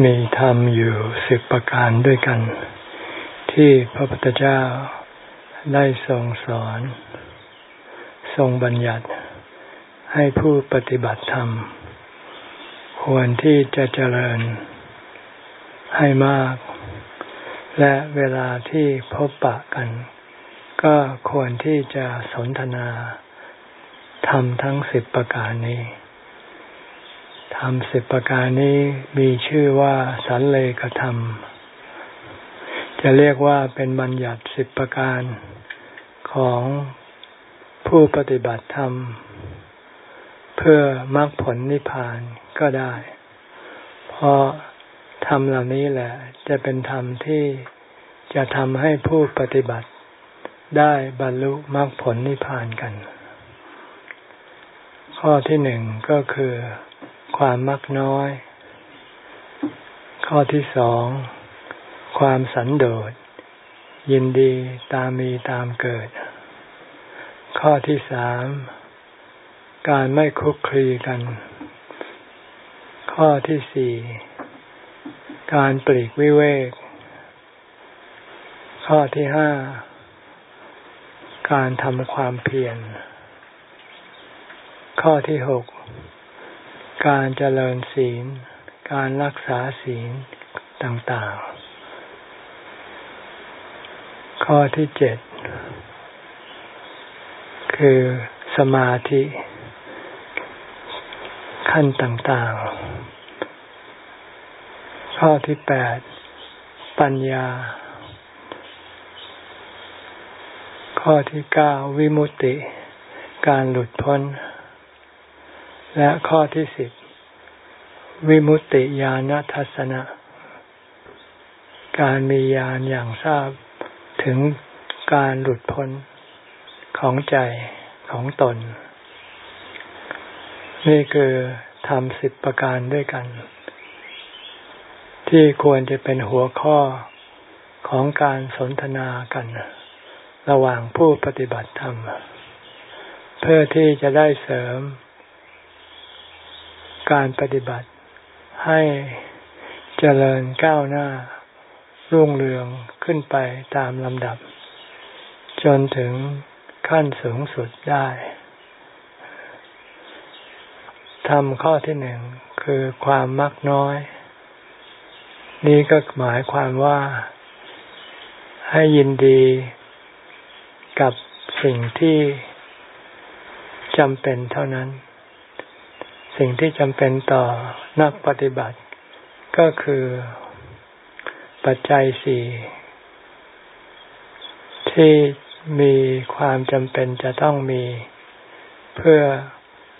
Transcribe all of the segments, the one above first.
มีธรรมอยู่สิบประการด้วยกัน ที่พระพุทธเจ้าได้ทรงสอน ทรงบัญญัติให้ผู้ปฏิบัติธรรม ควรที่จะเจริญ ให้มาก และเวลาที่พบปะกัน ก็ควรที่จะสนทนาทำทั้งสิบประการนี้ ธรรมสิบประการนี้มีชื่อว่าสันเลกธรรม จะเรียกว่าเป็นบัญญัติสิบประการของผู้ปฏิบัติธรรม เพื่อมรรคผลนิพพานก็ได้ เพราะธรรมเหล่านี้แหละ จะเป็นธรรมที่จะทำให้ผู้ปฏิบัติได้บรรลุมรรคผลนิพพานกัน ข้อที่หนึ่งก็คือ ความมักน้อย ข้อที่สอง ความสันโดษ ยินดีตามมีตามเกิด ข้อที่สาม การไม่คุกคลีกัน ข้อที่สี่ การปลีกวิเวก ข้อที่ห้า การทำความเพียร ข้อที่หก การเจริญศีล การรักษาศีลต่างๆ ข้อที่เจ็ดคือสมาธิ ขั้นต่างๆ ข้อที่แปดปัญญา ข้อที่เก้าวิมุตติ การหลุดพ้น และข้อที่สิบวิมุตติญาณทัศนะ การมีญาณอย่างทราบถึงการหลุดพ้นของใจของตน นี่คือทำสิบประการด้วยกัน ที่ควรจะเป็นหัวข้อของการสนทนากัน ระหว่างผู้ปฏิบัติธรรม เพื่อที่จะได้เสริม การปฏิบัติให้เจริญก้าวหน้า รุ่งเรืองขึ้นไปตามลำดับ จนถึงขั้นสูงสุดได้ทำข้อที่หนึ่งคือความมักน้อย นี่ก็หมายความว่าให้ยินดีกับสิ่งที่จำเป็นเท่านั้น สิ่งที่จำเป็นต่อนักปฏิบัติ ก็คือปัจจัยสี่ที่มีความจำเป็นจะต้องมี เพื่อ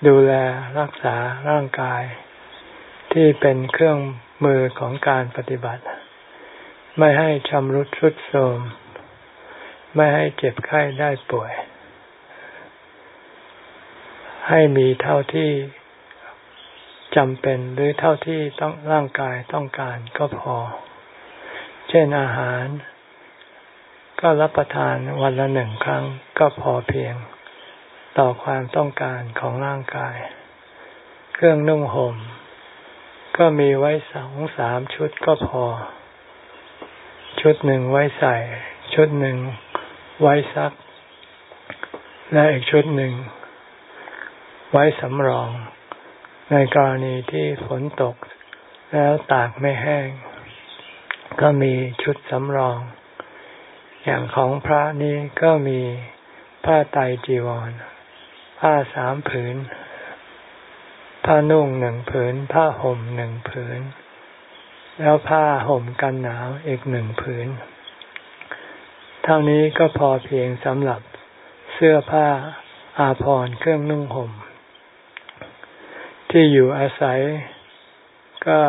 ดูแลรักษาร่างกาย ที่เป็นเครื่องมือของการปฏิบัติ ไม่ให้ชำรุดทรุดโทรมไม่ให้เจ็บไข้ได้ป่วย ให้มีเท่าที่ จำเป็นหรือเท่าที่ต้องร่างกายต้องการก็พอ เช่นอาหาร ก็รับประทานวันละหนึ่งครั้งก็พอเพียง ต่อความต้องการของร่างกาย เครื่องนุ่งห่ม ก็มีไว้สองสามชุดก็พอ ชุดหนึ่งไว้ใส่ ชุดหนึ่งไว้ซัก และอีกชุดหนึ่ง ไว้สำรอง ในกรณีที่ฝนตกแล้วตากไม่แห้ง ก็มีชุดสำรอง อย่างของพระนี้ก็มีผ้าไตจีวร ผ้าสามผืน ผ้านุ่งหนึ่งผืน ผ้าห่มหนึ่งผืน แล้วผ้าห่มกันหนาวอีกหนึ่งผืน เท่านี้ก็พอเพียงสำหรับเสื้อผ้าอาภรณ์เครื่องนุ่งห่ม ที่อยู่อาศัย ก็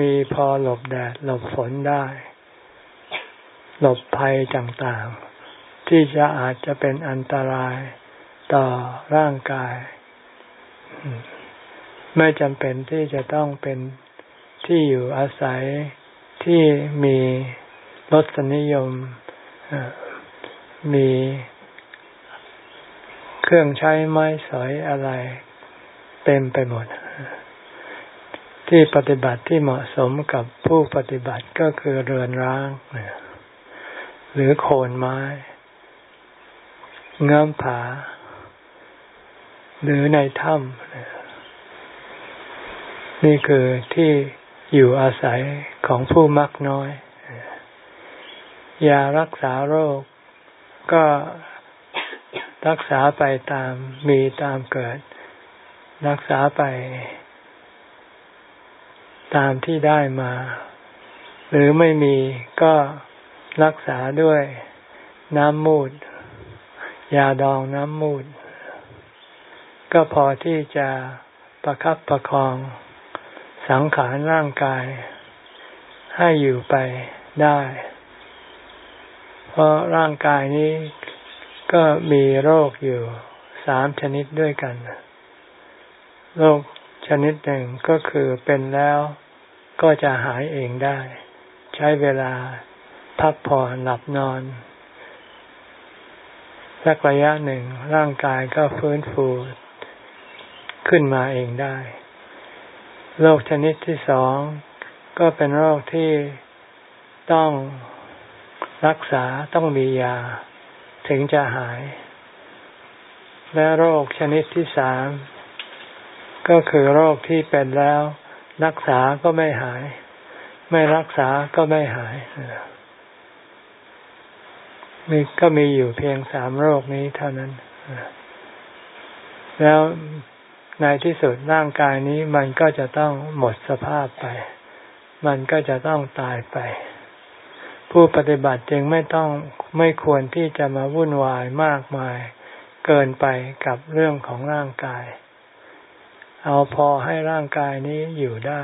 มีพอหลบแดดหลบฝนได้ หลบภัยต่างๆ ที่จะอาจจะเป็นอันตรายต่อร่างกาย ไม่จำเป็นที่จะต้องเป็นที่อยู่อาศัยที่มีรสนิยมมีเครื่องใช้ไม้สอยอะไร เต็มไปหมด ที่ปฏิบัติที่เหมาะสมกับผู้ปฏิบัติก็คือเรือนร้าง หรือโคนไม้ เงื้อมผา หรือในถ้ำนี่คือที่อยู่อาศัยของผู้มักน้อย ยารักษาโรคก็รักษาไปตามมีตามเกิด รักษาไปตามที่ได้มา หรือไม่มีก็รักษาด้วยน้ำมูด ยาดองน้ำมูด ก็พอที่จะประคับประคอง สังขารร่างกาย ให้อยู่ไปได้ เพราะร่างกายนี้ก็มีโรคอยู่สามชนิดด้วยกัน โรคชนิดหนึ่งก็คือเป็นแล้วก็จะหายเองได้ ใช้เวลาพักผ่อนหลับนอนสักระยะหนึ่งร่างกายก็ฟื้นฟูขึ้นมาเองได้ โรคชนิดที่สองก็เป็นโรคที่ต้องรักษาต้องมียา ถึงจะหาย และโรคชนิดที่สาม ก็คือโรคที่เป็นแล้ว รักษาก็ไม่หาย ไม่รักษาก็ไม่หายมีก็มีอยู่เพียงสามโรคนี้เท่านั้นแล้วในที่สุดร่างกายนี้มันก็จะต้องหมดสภาพไป มันก็จะต้องตายไป ผู้ปฏิบัติจึงไม่ต้องไม่ควรที่จะมาวุ่นวายมากมาย เกินไปกับเรื่องของร่างกาย เอาพอให้ร่างกายนี้อยู่ได้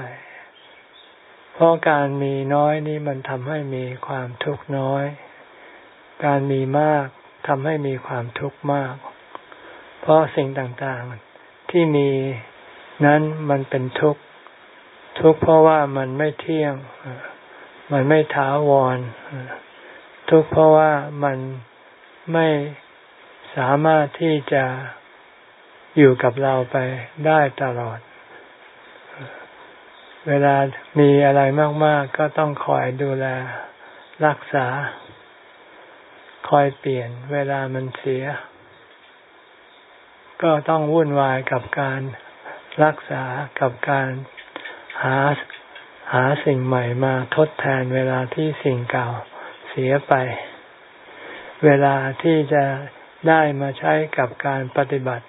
เพราะการมีน้อยนี้มันทำให้มีความทุกข์น้อย การมีมากทำให้มีความทุกข์มาก เพราะสิ่งต่างๆที่มีนั้นมันเป็นทุกข์ ทุกข์เพราะว่ามันไม่เที่ยง มันไม่ถาวร ทุกข์เพราะว่ามันไม่สามารถที่จะ อยู่กับเราไปได้ตลอด เวลามีอะไรมาก ๆ ก็ต้องคอยดูแลรักษา คอยเปลี่ยน เวลามันเสีย ก็ต้องวุ่นวายกับการรักษากับการหาหาสิ่งใหม่มาทดแทนเวลาที่สิ่งเก่าเสียไป เวลาที่จะได้มาใช้กับการปฏิบัติ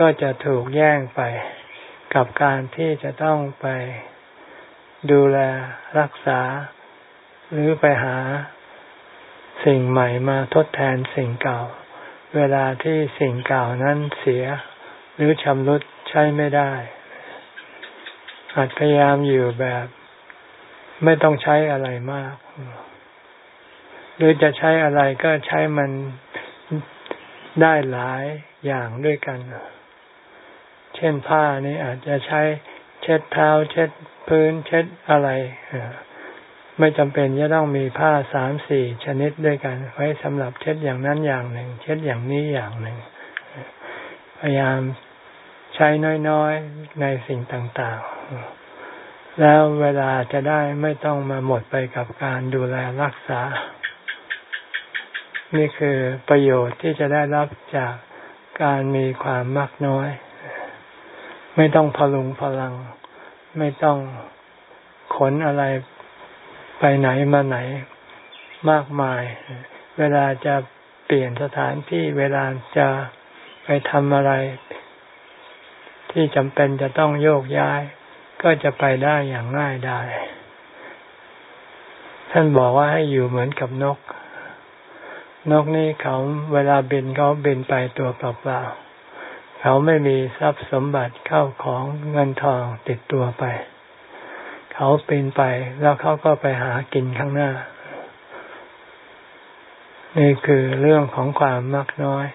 ก็จะถูกแย่งไปกับการที่จะต้องไปดูแลรักษา หรือไปหาสิ่งใหม่มาทดแทนสิ่งเก่า เวลาที่สิ่งเก่านั้นเสีย หรือชำรุดใช้ไม่ได้อาจพยายามอยู่แบบไม่ต้องใช้อะไรมาก หรือจะใช้อะไรก็ใช้มันได้หลายอย่างด้วยกัน เช่นผ้านี่อาจจะใช้เช็ดเท้า เช็ดพื้น เช็ดอะไรไม่จำเป็นจะต้องมีผ้าสามสี่ชนิดด้วยกัน ไว้สำหรับเช็ดอย่างนั้นอย่างหนึ่ง เช็ดอย่างนี้อย่างหนึ่ง พยายามใช้น้อยๆในสิ่งต่างๆ แล้วเวลาจะได้ไม่ต้องมาหมดไปกับการดูแลรักษา นี่คือประโยชน์ที่จะได้รับจากการมีความมากน้อย ไม่ต้องพลุงพลัง ไม่ต้องขนอะไรไปไหนมาไหนมากมาย เวลาจะเปลี่ยนสถานที่เวลาจะไปทำอะไร ที่จำเป็นจะต้องโยกย้าย ก็จะไปได้อย่างง่ายได้ ท่านบอกว่าให้อยู่เหมือนกับนก นกนี่เขาเวลาบินเขาบินไปตัวเปล่าๆ เขาไม่มีทรัพย์สมบัติเข้าของเงินทองติดตัวไป เขาเป็นไปแล้วเขาก็ไปหากินข้างหน้า นี่คือเรื่องของความมักน้อย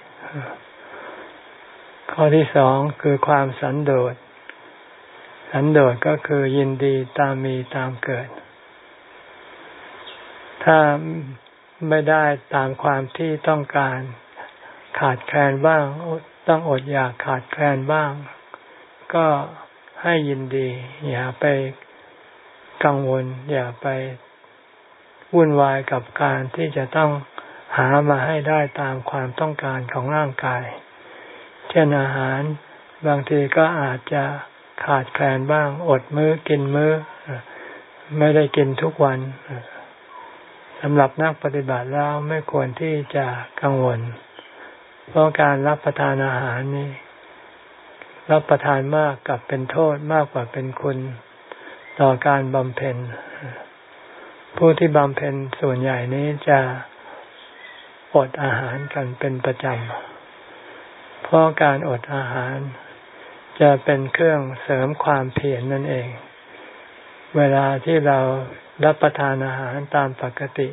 ข้อที่สองคือความสันโดษ สันโดษก็คือยินดีตามมีตามเกิด ถ้าไม่ได้ตามความที่ต้องการขาดแคลนบ้าง ต้องอดอยากขาดแคลนบ้าง ก็ให้ยินดี อย่าไปกังวล อย่าไปวุ่นวายกับการที่จะต้องหามาให้ได้ตามความต้องการของร่างกาย เช่นอาหารบางทีก็อาจจะขาดแคลนบ้าง อดมือ้อกินมือ้อ ไม่ได้กินทุกวันสำหรับนักปฏิบัติแล้วไม่ควรที่จะกังวล เพราะการรับประทานอาหารนี่รับประทานมากกับเป็นโทษมากกว่าเป็นคุณต่อการบำเพ็ญ ผู้ที่บำเพ็ญส่วนใหญ่นี้จะอดอาหารกันเป็นประจำ เพราะการอดอาหารจะเป็นเครื่องเสริมความเพียรนนั่นเอง เวลาที่เรารับประทานอาหารตามปกติ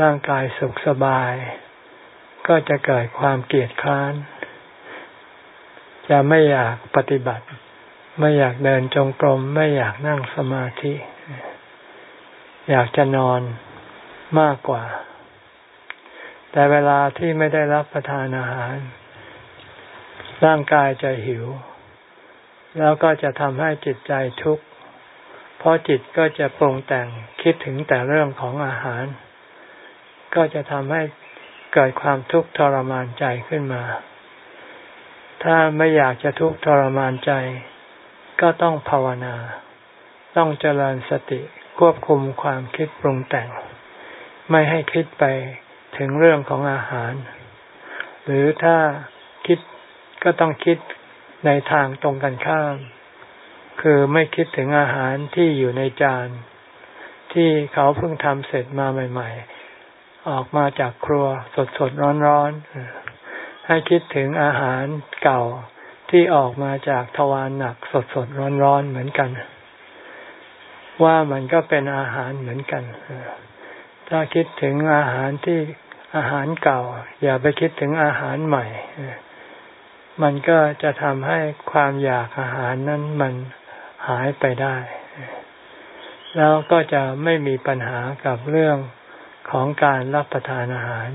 ร่างกายสุขสบาย ก็จะเกิดความเกียดค้าน จะไม่อยากปฏิบัติ ไม่อยากเดินจงกรม ไม่อยากนั่งสมาธิ อยากจะนอนมากกว่า แต่เวลาที่ไม่ได้รับประทานอาหาร ร่างกายจะหิว แล้วก็จะทำให้จิตใจทุกข์ เพราะจิตก็จะปรุงแต่งคิดถึงแต่เรื่องของอาหาร ก็จะทำให้ เกิดความทุกข์ทรมานใจขึ้นมา ถ้าไม่อยากจะทุกข์ทรมานใจ ก็ต้องภาวนา ต้องเจริญสติควบคุมความคิดปรุงแต่ง ไม่ให้คิดไปถึงเรื่องของอาหาร หรือถ้าคิดก็ต้องคิดในทางตรงกันข้าม คือไม่คิดถึงอาหารที่อยู่ในจาน ที่เขาเพิ่งทำเสร็จมาใหม่ ๆ ออกมาจากครัวสดๆร้อนๆให้คิดถึงอาหารเก่าที่ออกมาจากทวารหนักสดๆร้อนๆเหมือนกัน ว่ามันก็เป็นอาหารเหมือนกันถ้าคิดถึงอาหารที่อาหารเก่า อย่าไปคิดถึงอาหารใหม่มันก็จะทำให้ความอยากอาหารนั้นมันหายไปได้ แล้วก็จะไม่มีปัญหากับเรื่อง ของการรับประทานอาหาร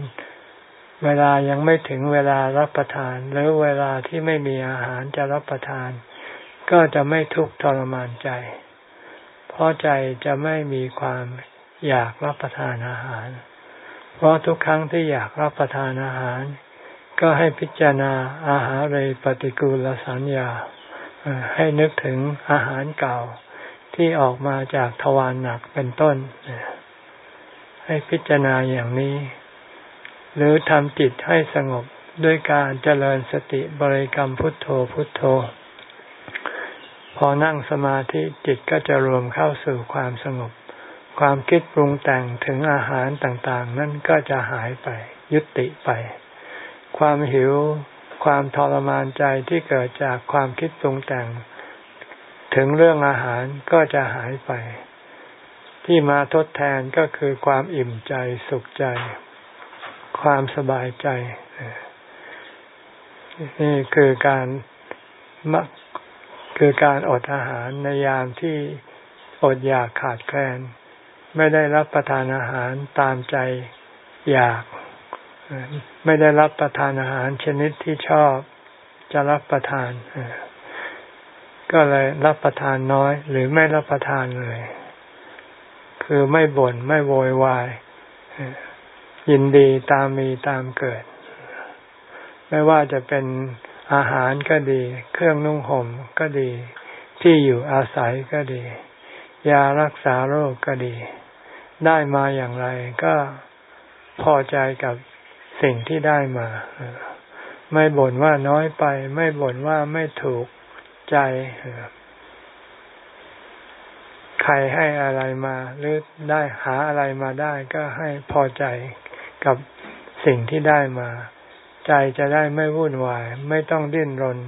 เวลายังไม่ถึงเวลารับประทาน หรือเวลาที่ไม่มีอาหารจะรับประทาน ก็จะไม่ทุกข์ทรมานใจ เพราะใจจะไม่มีความอยากรับประทานอาหาร เพราะทุกครั้งที่อยากรับประทานอาหาร ก็ให้พิจารณาอาหารเรปฏิกูลสัญญาให้นึกถึงอาหารเก่าที่ออกมาจากทวารหนักเป็นต้น ให้พิจารณาอย่างนี้ หรือทำจิตให้สงบด้วยการเจริญสติบริกรรมพุทโธพุทโธ พอนั่งสมาธิจิตก็จะรวมเข้าสู่ความสงบ ความคิดปรุงแต่งถึงอาหารต่างๆ นั่นก็จะหายไป ยุติไป ความหิว ความทรมานใจที่เกิดจากความคิดปรุงแต่ง ถึงเรื่องอาหารก็จะหายไป ที่มาทดแทนก็คือความอิ่มใจสุขใจ ความสบายใจ นี่คือการมักคือการอดอาหารในยามที่อดอยากขาดแคลน ไม่ได้รับประทานอาหารตามใจอยาก ไม่ได้รับประทานอาหารชนิดที่ชอบจะรับประทาน ก็เลยรับประทานน้อย หรือไม่รับประทานเลย คือไม่บน่นไม่โวยวาย ยินดีตามมีตามเกิด ไม่ว่าจะเป็นอาหารก็ดี เครื่องนุ่งห่มก็ดี ที่อยู่อาศัยก็ดี ยารักษาโรคก็ดี ได้มาอย่างไรก็พอใจกับสิ่งที่ได้มา ไม่บ่นว่าน้อยไป ไม่บ่นว่าไม่ถูกใจ ใครให้อะไรมา หรือได้หาอะไรมาได้ก็ให้พอใจกับสิ่งที่ได้มา ใจจะได้ไม่วุ่นวาย ไม่ต้องดิ้นรน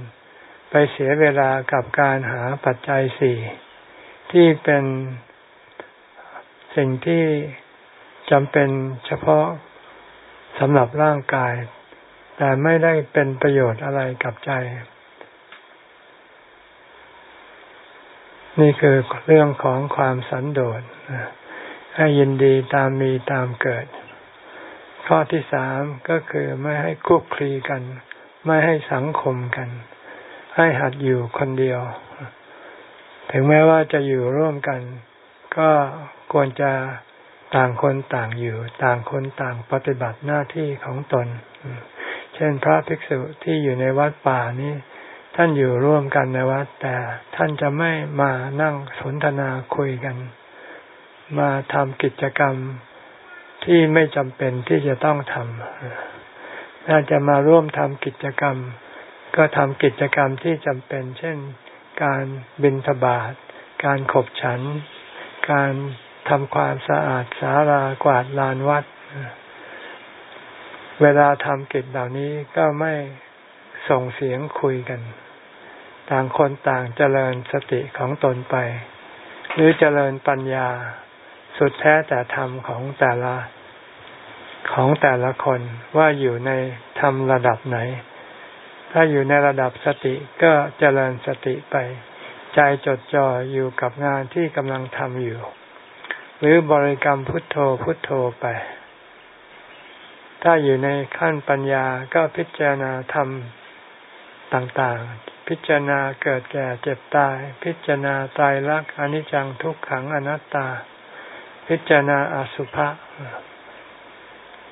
ไปเสียเวลากับการหาปัจจัยสี่ที่เป็นสิ่งที่จำเป็นเฉพาะสำหรับร่างกาย แต่ไม่ได้เป็นประโยชน์อะไรกับใจ นี่คือเรื่องของความสันโดษให้ยินดีตามมีตามเกิด ข้อที่สามก็คือไม่ให้คุกคลีกัน ไม่ให้สังคมกัน ให้หัดอยู่คนเดียว ถึงแม้ว่าจะอยู่ร่วมกัน ก็ควรจะต่างคนต่างอยู่ ต่างคนต่างปฏิบัติหน้าที่ของตน เช่นพระภิกษุที่อยู่ในวัดป่านี้ ท่านอยู่ร่วมกันในวัดแต่ท่านจะไม่มานั่งสนทนาคุยกัน มาทำกิจกรรมที่ไม่จำเป็นที่จะต้องทำน่าจะมาร่วมทำกิจกรรม ก็ทำกิจกรรมที่จำเป็น เช่น การบิณฑบาตการขบฉัน การทำความสะอาดสารากวาดลานวัด เวลาทำกิจเหล่านี้ก็ไม่ส่งเสียงคุยกัน ต่างคนต่างเจริญสติของตนไป หรือเจริญปัญญา สุดแท้แต่ธรรมของแต่ละของแต่ละคนว่าอยู่ในธรรมระดับไหน ถ้าอยู่ในระดับสติก็เจริญสติไป ใจจดจ่ออยู่กับงานที่กำลังทำอยู่ หรือบริกรรมพุทโธพุทโธไป ถ้าอยู่ในขั้นปัญญาก็พิจารณาธรรมต่างๆ พิจารณาเกิดแก่เจ็บตาย พิจารณาตายรักอนิจจังทุกขังอนัตตา พิจารณาอสุภะ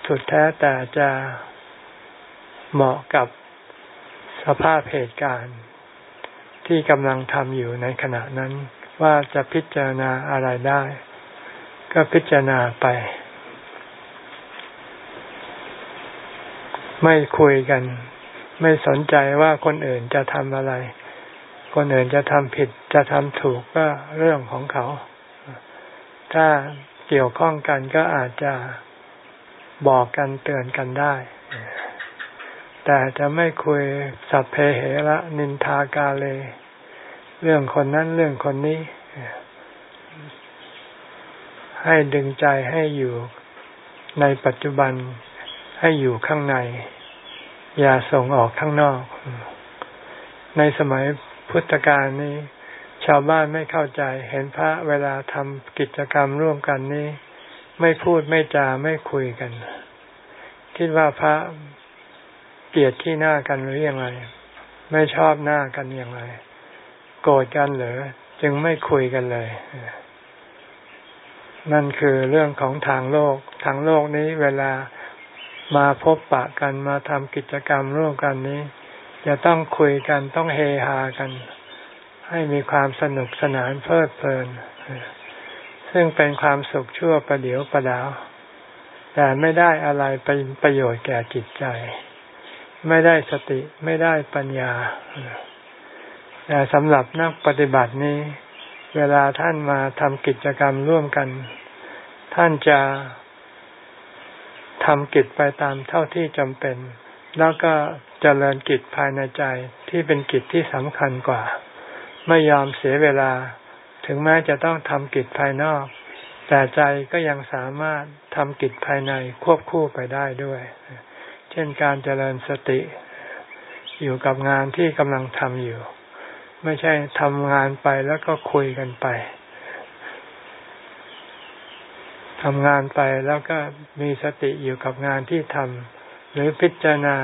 สุดแท้แต่จะเหมาะกับสภาพเหตุการณ์ ที่กำลังทำอยู่ในขณะนั้น ว่าจะพิจารณาอะไรได้ ก็พิจารณาไป ไม่คุยกัน ไม่สนใจว่าคนอื่นจะทำอะไร คนอื่นจะทำผิดจะทำถูกก็เรื่องของเขา ถ้าเกี่ยวข้องกันก็อาจจะบอกกันเตือนกันได้ แต่จะไม่คุยสัพเพเหระนินทากาเล เรื่องคนนั้นเรื่องคนนี้ ให้ดึงใจให้อยู่ในปัจจุบันให้อยู่ข้างใน อย่าส่งออกข้างนอก ในสมัยพุทธกาลนี้ ชาวบ้านไม่เข้าใจ เห็นพระเวลาทำกิจกรรมร่วมกันนี้ ไม่พูดไม่จาไม่คุยกัน คิดว่าพระเกลียดที่หน้ากันหรือยังไงไม่ชอบหน้ากันอย่างไร โกรธกันหรือจึงไม่คุยกันเลย นั่นคือเรื่องของทางโลก ทางโลกนี้เวลา มาพบปะกันมาทำกิจกรรมร่วมกันนี้ จะต้องคุยกันต้องเฮฮากัน ให้มีความสนุกสนานเพลิดเพลิน ซึ่งเป็นความสุขชั่วประเดียวประดาว แต่ไม่ได้อะไรเป็นประโยชน์แก่จิตใจ ไม่ได้สติไม่ได้ปัญญา แต่สำหรับนักปฏิบัตินี้ เวลาท่านมาทำกิจกรรมร่วมกัน ท่านจะ ทำกิจไปตามเท่าที่จำเป็น แล้วก็เจริญกิจภายในใจที่เป็นกิจที่สำคัญกว่า ไม่ยอมเสียเวลา ถึงแม้จะต้องทำกิจภายนอก แต่ใจก็ยังสามารถทำกิจภายในควบคู่ไปได้ด้วย เช่นการเจริญสติ อยู่กับงานที่กำลังทำอยู่ ไม่ใช่ทำงานไปแล้วก็คุยกันไป ทำงานไปแล้วก็มีสติอยู่กับงานที่ทำหรือพิจารณา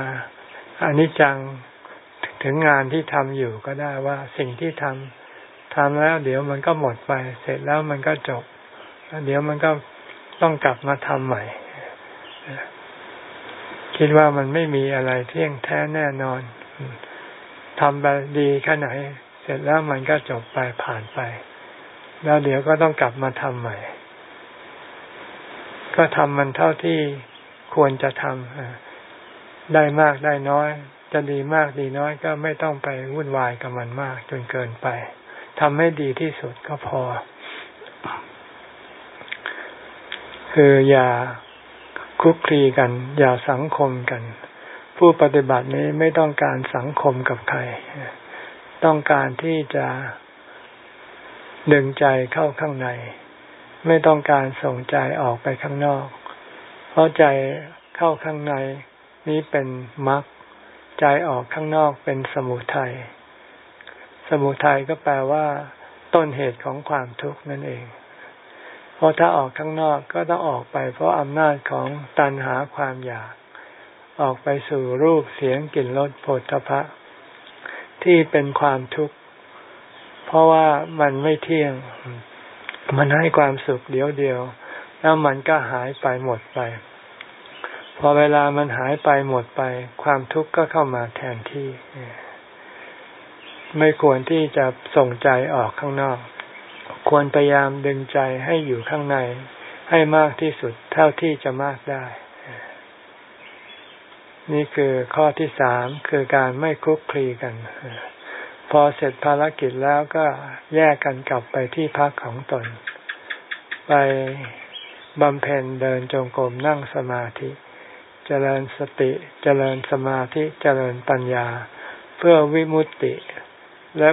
อนิจจังถึงงานที่ทำอยู่ก็ได้ว่าสิ่งที่ทำทำแล้ว เดี๋ยวมันก็หมดไป เสร็จแล้วมันก็จบเดี๋ยวมันก็ต้องกลับมาทำใหม่ คิดว่ามันไม่มีอะไรเที่ยงแท้แน่นอนทำไปดีแค่ไหน เสร็จแล้วมันก็จบไปผ่านไป แล้วเดี๋ยวก็ต้องกลับมาทำใหม่ ก็ทำมันเท่าที่ควรจะทำได้มากได้น้อย จะดีมากดีน้อยก็ไม่ต้องไปวุ่นวายกับมันมากจนเกินไปทำให้ดีที่สุดก็พอ คืออย่าคุกคีกัน อย่าสังคมกัน ผู้ปฏิบัตินี้ไม่ต้องการสังคมกับใคร ต้องการที่จะดึงใจเข้าข้างใน ไม่ต้องการส่งใจออกไปข้างนอก เพราะใจเข้าข้างในนี้เป็นมรรคใจออกข้างนอกเป็นสมุทัยสมุทัยก็แปลว่า ต้นเหตุของความทุกข์นั่นเอง เพราะถ้าออกข้างนอกก็ต้องออกไป เพราะอำนาจของตัณหาความอยาก ออกไปสู่รูปเสียงกลิ่นรสโผฏฐพะที่เป็นความทุกข์ เพราะว่ามันไม่เที่ยง มันให้ความสุขเดียวเดียว แล้วมันก็หายไปหมดไป พอเวลามันหายไปหมดไป ความทุกข์ก็เข้ามาแทนที่ ไม่ควรที่จะส่งใจออกข้างนอก ควรพยายามดึงใจให้อยู่ข้างใน ให้มากที่สุดเท่าที่จะมากได้ นี่คือข้อที่สามคือการไม่คุกคลีกัน พอเสร็จภารกิจแล้วก็แยกกันกลับไปที่พักของตน ไปบำเพ็ญเดินจงกรมนั่งสมาธิเจริญสติเจริญสมาธิเจริญปัญญา เพื่อวิมุตติ และ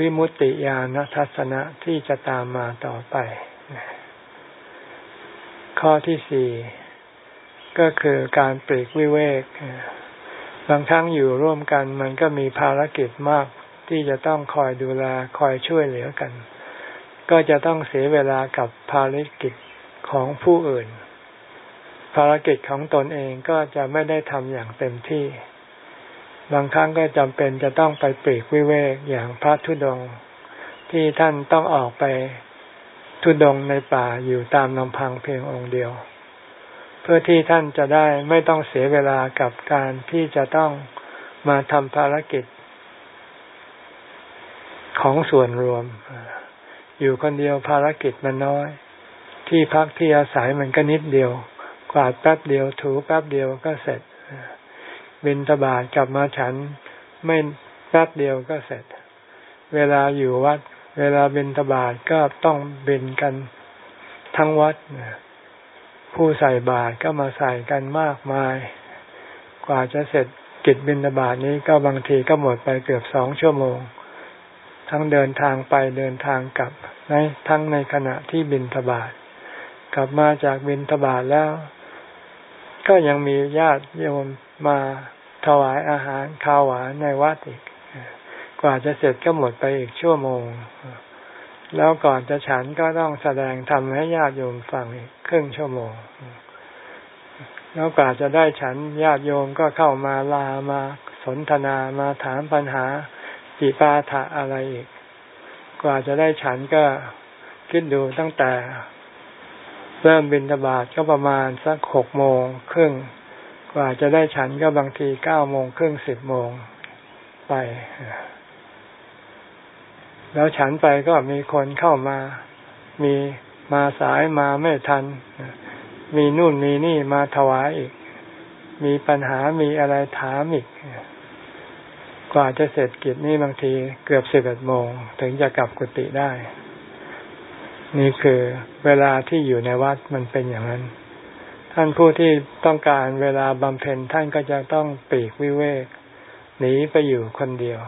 วิมุตติญาณทัศนะที่จะตามมาต่อไป ข้อที่สี่ก็คือการปลีกวิเวกบางครั้งอยู่ร่วมกันมันก็มีภารกิจมาก ที่จะต้องคอยดูแลคอยช่วยเหลือกัน ก็จะต้องเสียเวลากับภารกิจของผู้อื่น ภารกิจของตนเองก็จะไม่ได้ทำอย่างเต็มที่ บางครั้งก็จำเป็นจะต้องไปปลีกวิเวกอย่างพระธุดงที่ท่านต้องออกไปทุดงในป่าอยู่ตามลำพังเพียงองค์เดียว เพื่อที่ท่านจะได้ไม่ต้องเสียเวลากับการที่จะต้องมาทำภารกิจ ของส่วนรวม อยู่คนเดียวภารกิจมันน้อย ที่พักที่อาศัยมันก็นิดเดียว กวาดแป๊บเดียวถูแป๊บเดียวก็เสร็จบินตบาทกลับมาฉันไม่แป๊บเดียวก็เสร็จ เวลาอยู่วัด เวลาบินตบาทก็ต้องบินกันทั้งวัดผู้ใส่บาตรก็มาใส่กันมากมาย กว่าจะเสร็จกิจบินาบาตนี้ก็บางทีก็หมดไปเกือบสองชั่วโมง ทั้งเดินทางไปเดินทางกลับในทั้งในขณะที่บินทบาทกลับมาจากบินทบาทแล้ว ก็ยังมีญาติโยมมาถวายอาหารข้าวหวานในวัดอีก กว่าจะเสร็จก็หมดไปอีกชั่วโมง แล้วก่อนจะฉันก็ต้องแสดงทำให้ญาติโยมฟังอีกครึ่งชั่วโมง แล้วกว่าจะได้ฉันญาติโยมก็เข้ามาลามาสนทนามาถามปัญหา จิปาถะอะไรอีก กว่าจะได้ฉันก็คิดดูตั้งแต่ เริ่มบินทบาทก็ประมาณสักหกโมงครึ่ง กว่าจะได้ฉันก็บางทีเก้าโมงครึ่งสิบโมงไป แล้วฉันไปก็มีคนเข้ามา มีมาสายมาไม่ทัน มีนู่นมีนี่มาถวายอีก มีปัญหามีอะไรถามอีก กว่าจะเสร็จกิจนี่บางทีเกือบสิบเอ็ดโมง ถึงจะกลับกุฏิได้ นี่คือเวลาที่อยู่ในวัดมันเป็นอย่างนั้น ท่านผู้ที่ต้องการเวลาบำเพ็ญท่านก็จะต้องปีกวิเวกหนีไปอยู่คนเดียว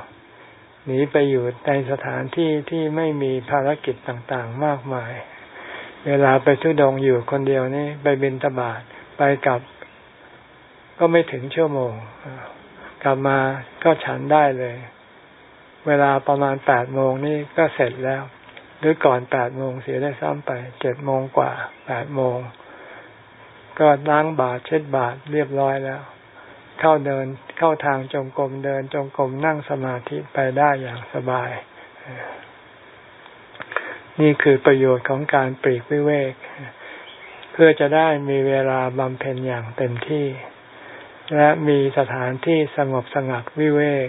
หนีไปอยู่ในสถานที่ที่ไม่มีภารกิจต่างๆมากมาย เวลาไปทุดงอยู่คนเดียวนี่ไปบินตบาทไปกลับ ก็ไม่ถึงชั่วโมง กลับมาก็ฉันได้เลย เวลาประมาณแปดโมงนี่ก็เสร็จแล้ว หรือก่อนแปดโมงเสียได้ซ้ำไปเจ็ดโมงกว่าแปดโมง ก็ล้างบาทเช็ดบาทเรียบร้อยแล้ว เข้าเดินเข้าทางจงกรมเดินจงกรมนั่งสมาธิไปได้อย่างสบาย นี่คือประโยชน์ของการปรีกวิเวก เพื่อจะได้มีเวลาบำเพ็ญอย่างเต็มที่ และมีสถานที่สงบสงัดวิเวก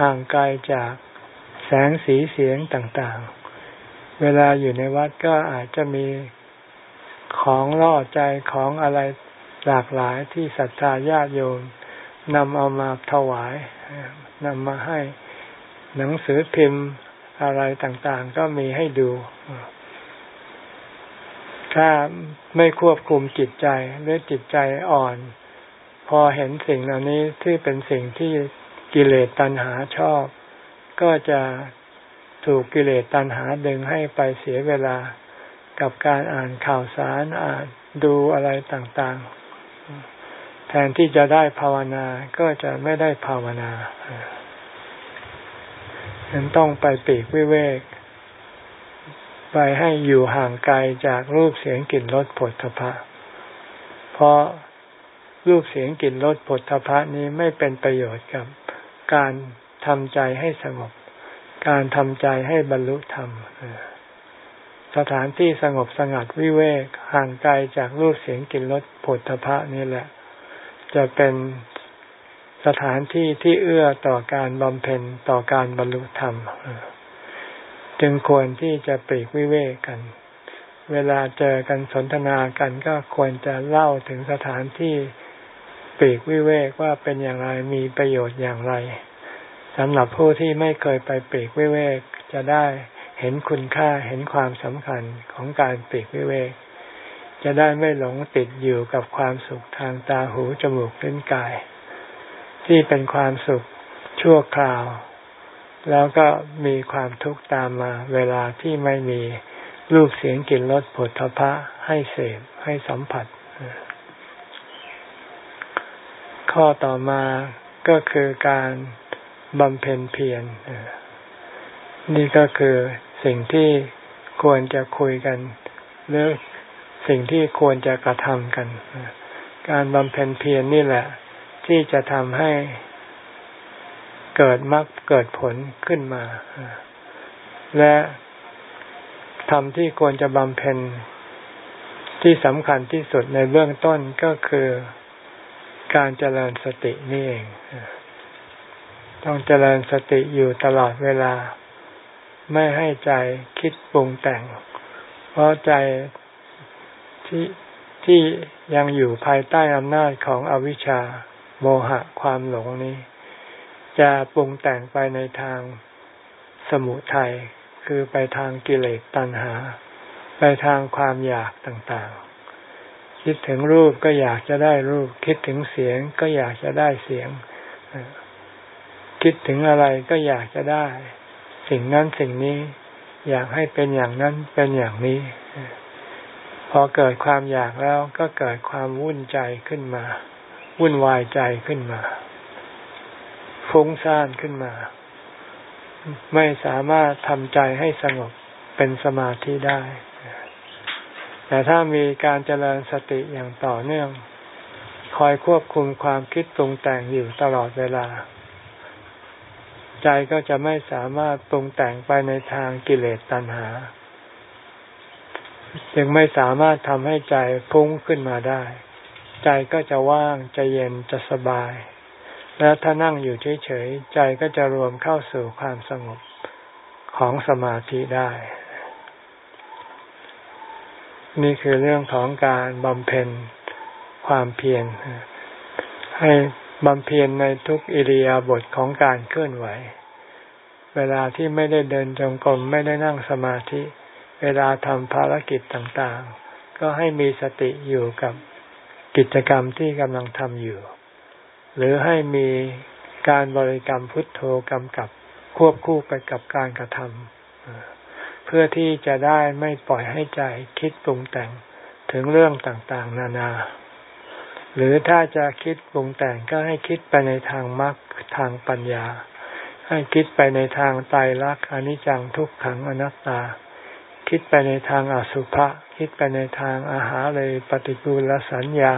ห่างไกลจากแสงสีเสียงต่างๆ เวลาอยู่ในวัดก็อาจจะมีของล่อใจของอะไรหลากหลายที่ศรัทธาญาติโยมนำเอามาถวายนำมาให้หนังสือพิมพ์อะไรต่างๆ ก็มีให้ดู ถ้าไม่ควบคุมจิตใจหรือจิตใจอ่อน พอเห็นสิ่งเหล่านี้ที่เป็นสิ่งที่กิเลสตัณหาชอบ ก็จะถูกกิเลสตัณหาดึงให้ไปเสียเวลากับการอ่านข่าวสารอ่านดูอะไรต่างๆ แทนที่จะได้ภาวนาก็จะไม่ได้ภาวนาฉะนั้นต้องไปปีกวิเวก ไปให้อยู่ห่างไกลจากรูปเสียงกลิ่นรสผลทพะเพราะ รูปเสียงกลิ่นรสผลทพะนี้ไม่เป็นประโยชน์กับการทำใจให้สงบ การทำใจให้บรรลุธรรมสถานที่สงบสงัดวิเวกห่างไกลจากรูปเสียงกลิ่นรสผลทพะนี่แหละ จะเป็นสถานที่ที่เอื้อต่อการบำเพ็ญต่อการบรรลุธรรม จึงควรที่จะปรีกวิเวกกัน เวลาเจอกันสนทนากันก็ควรจะเล่าถึงสถานที่ ปีกวิเวกว่าเป็นอย่างไรมีประโยชน์อย่างไรสำหรับผู้ที่ไม่เคยไปปีกวิเวกจะได้เห็นคุณค่าเห็นความสำคัญของการปีกวิเวก จะได้ไม่หลงติดอยู่กับความสุขทางตาหูจมูกลิ้นกาย ที่เป็นความสุขชั่วคราว แล้วก็มีความทุกข์ตามมาเวลาที่ไม่มีรูปเสียงกลิ่นรสผลทพะให้เสพให้สัมผัส ข้อต่อมาก็คือการบำเพ็ญเพียรนี่ก็คือสิ่งที่ควรจะคุยกันหรือสิ่งที่ควรจะกระทำกัน การบำเพ็ญเพียรนนี่แหละ ที่จะทำให้เกิดมรรคเกิดผลขึ้นมา และทำที่ควรจะบำเพ็ญที่สำคัญที่สุดในเบื้องต้นก็คือ การเจริญสตินี่เอง ต้องเจริญสติอยู่ตลอดเวลา ไม่ให้ใจคิดปรุงแต่ง เพราะใจที่ที่ยังอยู่ภายใต้อำนาจของอวิชชาโมหะความหลงนี้ จะปรุงแต่งไปในทางสมุทัยคือไปทางกิเลสตัณหา ไปทางความอยากต่างๆ คิดถึงรูปก็อยากจะได้รูป คิดถึงเสียงก็อยากจะได้เสียง คิดถึงอะไรก็อยากจะได้ สิ่งนั้นสิ่งนี้ อยากให้เป็นอย่างนั้นเป็นอย่างนี้ พอเกิดความอยากแล้วก็เกิดความวุ่นใจขึ้นมา วุ่นวายใจขึ้นมา ฟุ้งซ่านขึ้นมา ไม่สามารถทำใจให้สงบเป็นสมาธิได้ แต่ถ้ามีการเจริญสติอย่างต่อเนื่อง คอยควบคุมความคิดปรุงแต่งอยู่ตลอดเวลา ใจก็จะไม่สามารถปรุงแต่งไปในทางกิเลสตัณหา จึงไม่สามารถทำให้ใจพุ่งขึ้นมาได้ ใจก็จะว่างจะเย็นจะสบาย และถ้านั่งอยู่เฉยๆใจก็จะรวมเข้าสู่ความสงบของสมาธิได้ นี่คือเรื่องของการบำเพ็ญความเพียรให้บำเพ็ญในทุกอิริยาบถของการเคลื่อนไหว เวลาที่ไม่ได้เดินจงกรมไม่ได้นั่งสมาธิ เวลาทำภารกิจต่างๆ ก็ให้มีสติอยู่กับกิจกรรมที่กำลังทำอยู่ หรือให้มีการบริกรรมพุทโธกำกับควบคู่ไปกับการกระทำ พื่อที่จะได้ไม่ปล่อยให้ใจคิดปรุงแต่งถึงเรื่องต่างๆ นานา หรือถ้าจะคิดปรุงแต่งก็ให้คิดไปในทางมรรคทางปัญญา ให้คิดไปในทางไตรลักษณ์อนิจจังทุกขังอนัตตา คิดไปในทางอสุภะคิดไปในทางอาหารเลยปฏิกูลสัญญา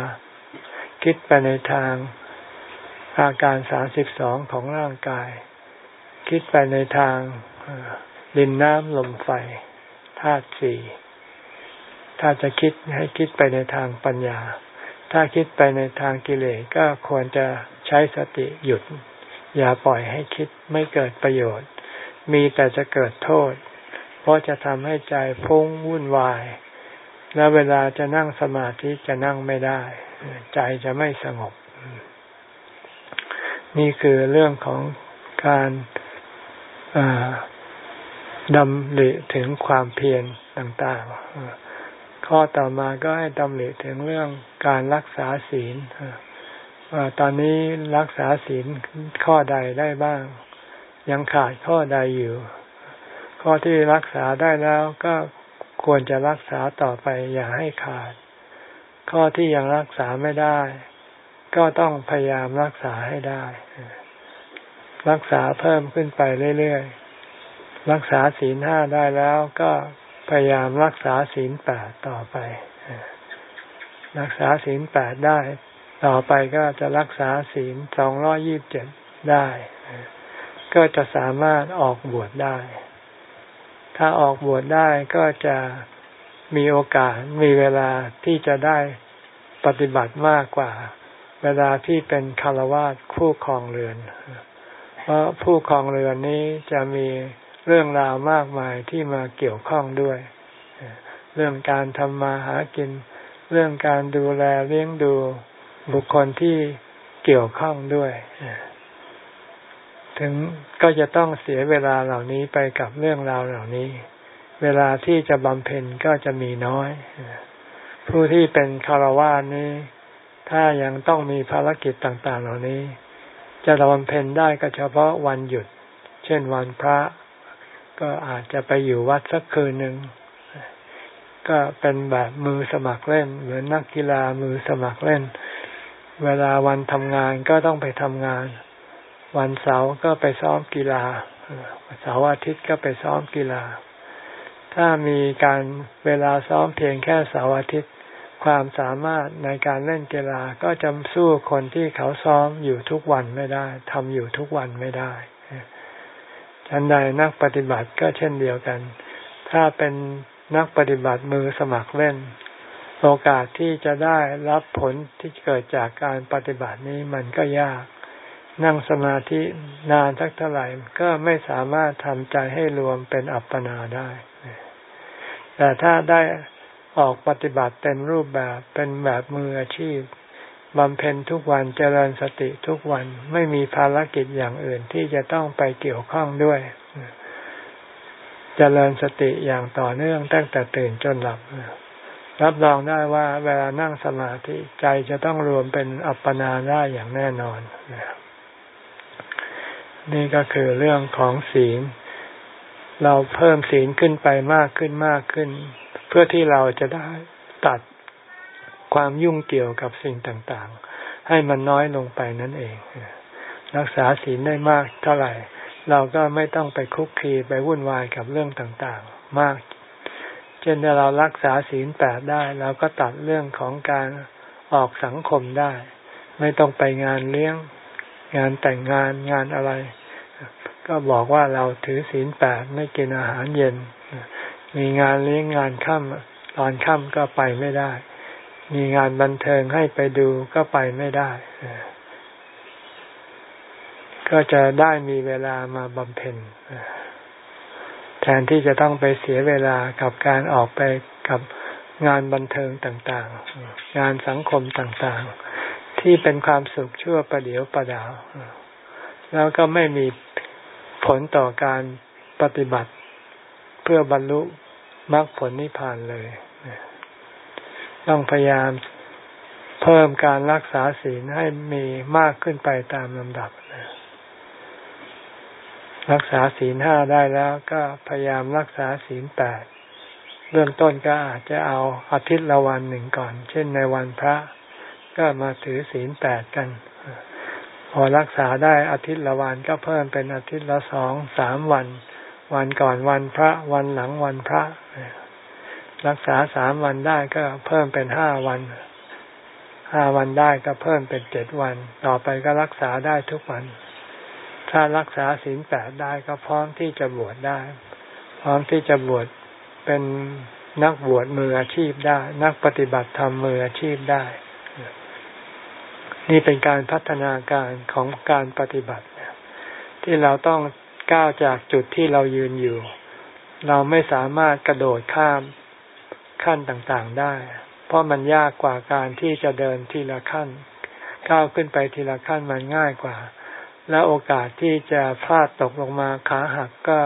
คิดไปในทางอาการสามสิบสองของร่างกาย คิดไปในทาง ดินน้ำลมไฟธาตุสี่ถ้าจะคิดให้คิดไปในทางปัญญา ถ้าคิดไปในทางกิเลสก็ควรจะใช้สติหยุด อย่าปล่อยให้คิดไม่เกิดประโยชน์ มีแต่จะเกิดโทษ เพราะจะทำให้ใจพุ่งวุ่นวาย แล้วเวลาจะนั่งสมาธิจะนั่งไม่ได้ ใจจะไม่สงบ นี่คือเรื่องของการ ดำริถึงความเพียรต่างๆ ข้อต่อมาก็ให้ดำริถึงเรื่องการรักษาศีลว่าตอนนี้รักษาศีลข้อใดได้บ้าง ยังขาดข้อใดอยู่ ข้อที่รักษาได้แล้วก็ควรจะรักษาต่อไปอย่าให้ขาด ข้อที่ยังรักษาไม่ได้ ก็ต้องพยายามรักษาให้ได้ รักษาเพิ่มขึ้นไปเรื่อยๆ รักษาศีลห้าได้แล้วก็พยายามรักษาศีลแปดต่อไป รักษาศีลแปดได้ ต่อไปก็จะรักษาศีลสองร้อยี่บเจ็ดได้ ก็จะสามารถออกบวชได้ ถ้าออกบวชได้ก็จะมีโอกาสมีเวลาที่จะได้ปฏิบัติมากกว่า เวลาที่เป็นคารวาสคู่ครองเรือน เพราะผู้ครองเรือนนี้จะมี เรื่องราวมากมายที่มาเกี่ยวข้องด้วย เรื่องการทำมาหากิน เรื่องการดูแลเลี้ยงดูบุคคลที่เกี่ยวข้องด้วย ถึงก็จะต้องเสียเวลาเหล่านี้ไปกับเรื่องราวเหล่านี้ เวลาที่จะบำเพ็ญก็จะมีน้อย ผู้ที่เป็นคารวะนี้ ถ้ายังต้องมีภารกิจต่าง ๆ เหล่านี้ จะบำเพ็ญได้ก็เฉพาะวันหยุด เช่นวันพระ ก็อาจจะไปอยู่วัดสักคืนหนึ่ง ก็เป็นแบบมือสมัครเล่น เหมือนนักกีฬามือสมัครเล่น เวลาวันทำงานก็ต้องไปทำงาน วันเสาร์ก็ไปซ้อมกีฬาเสาร์อาทิตย์ก็ไปซ้อมกีฬา ถ้ามีการเวลาซ้อมเพียงแค่เสาร์อาทิตย์ ความสามารถในการเล่นกีฬาก็จะสู้คนที่เขาซ้อมอยู่ทุกวันไม่ได้ทำอยู่ทุกวันไม่ได้ ฉันใดนักปฏิบัติก็เช่นเดียวกัน ถ้าเป็นนักปฏิบัติมือสมัครเล่น โอกาสที่จะได้รับผลที่เกิดจากการปฏิบัตินี้มันก็ยาก นั่งสมาธินานสักเท่าไหร่ก็ไม่สามารถทำใจให้รวมเป็นอัปปนาได้ แต่ถ้าได้ออกปฏิบัติเต็มรูปแบบเป็นแบบมืออาชีพ บำเพ็ญทุกวันเจริญสติทุกวันไม่มีภารกิจอย่างอื่นที่จะต้องไปเกี่ยวข้องด้วย เจริญสติอย่างต่อเนื่องตั้งแต่ตื่นจนหลับ รับรองได้ว่าเวลานั่งสมาธิใจจะต้องรวมเป็นอัปปนาได้อย่างแน่นอนนี่ก็คือเรื่องของศีล เราเพิ่มศีลขึ้นไปมากขึ้นมากขึ้น เพื่อที่เราจะได้ตัด ความยุ่งเกี่ยวกับสิ่งต่างๆ ให้มันน้อยลงไปนั่นเอง รักษาศีลได้มากเท่าไหร่ เราก็ไม่ต้องไปคุกคีไปวุ่นวายกับเรื่องต่างๆ มาก เช่นถ้าเรารักษาศีลแปดได้เราก็ตัดเรื่องของการออกสังคมได้ ไม่ต้องไปงานเลี้ยง งานแต่งงานงานอะไร ก็บอกว่าเราถือศีลแปดไม่กินอาหารเย็น มีงานเลี้ยงงานค่ำตอนค่ำก็ไปไม่ได้ มีงานบันเทิงให้ไปดูก็ไปไม่ได้ ก็จะได้มีเวลามาบำเพ็ญแทนที่จะต้องไปเสียเวลากับการออกไปกับงานบันเทิงต่างๆ งานสังคมต่างๆ ที่เป็นความสุขชั่วประเดียวประดาว แล้วก็ไม่มีผลต่อการปฏิบัติ เพื่อบรรลุมรรคผลนิพพานเลย ต้องพยายามเพิ่มการรักษาศีลให้มีมากขึ้นไปตามลำดับนะรักษาศีลห้าได้แล้วก็พยายามรักษาศีลแปดเบื้องต้นก็อาจจะเอาอาทิตย์ละวันหนึ่งก่อน เช่นในวันพระก็มาถือศีลแปดกัน พอรักษาได้อาทิตย์ละวันก็เพิ่มเป็นอาทิตย์ละสองสามวัน วันก่อนวันพระวันหลังวันพระ รักษาสามวันได้ก็เพิ่มเป็นห้าวันห้าวันได้ก็เพิ่มเป็นเจ็ดวัน ต่อไปก็รักษาได้ทุกวัน ถ้ารักษาศีลแปดได้ก็พร้อมที่จะบวชได้ พร้อมที่จะบวชเป็นนักบวชมืออาชีพได้ นักปฏิบัติธรรมมืออาชีพได้ นี่เป็นการพัฒนาการของการปฏิบัติที่เราต้องก้าวจากจุดที่เรายืนอยู่ เราไม่สามารถกระโดดข้าม ขั้นต่างๆได้ เพราะมันยากกว่าการที่จะเดินทีละขั้น ก้าวขึ้นไปทีละขั้นมันง่ายกว่า และโอกาสที่จะพลาดตกลงมาขาหักก็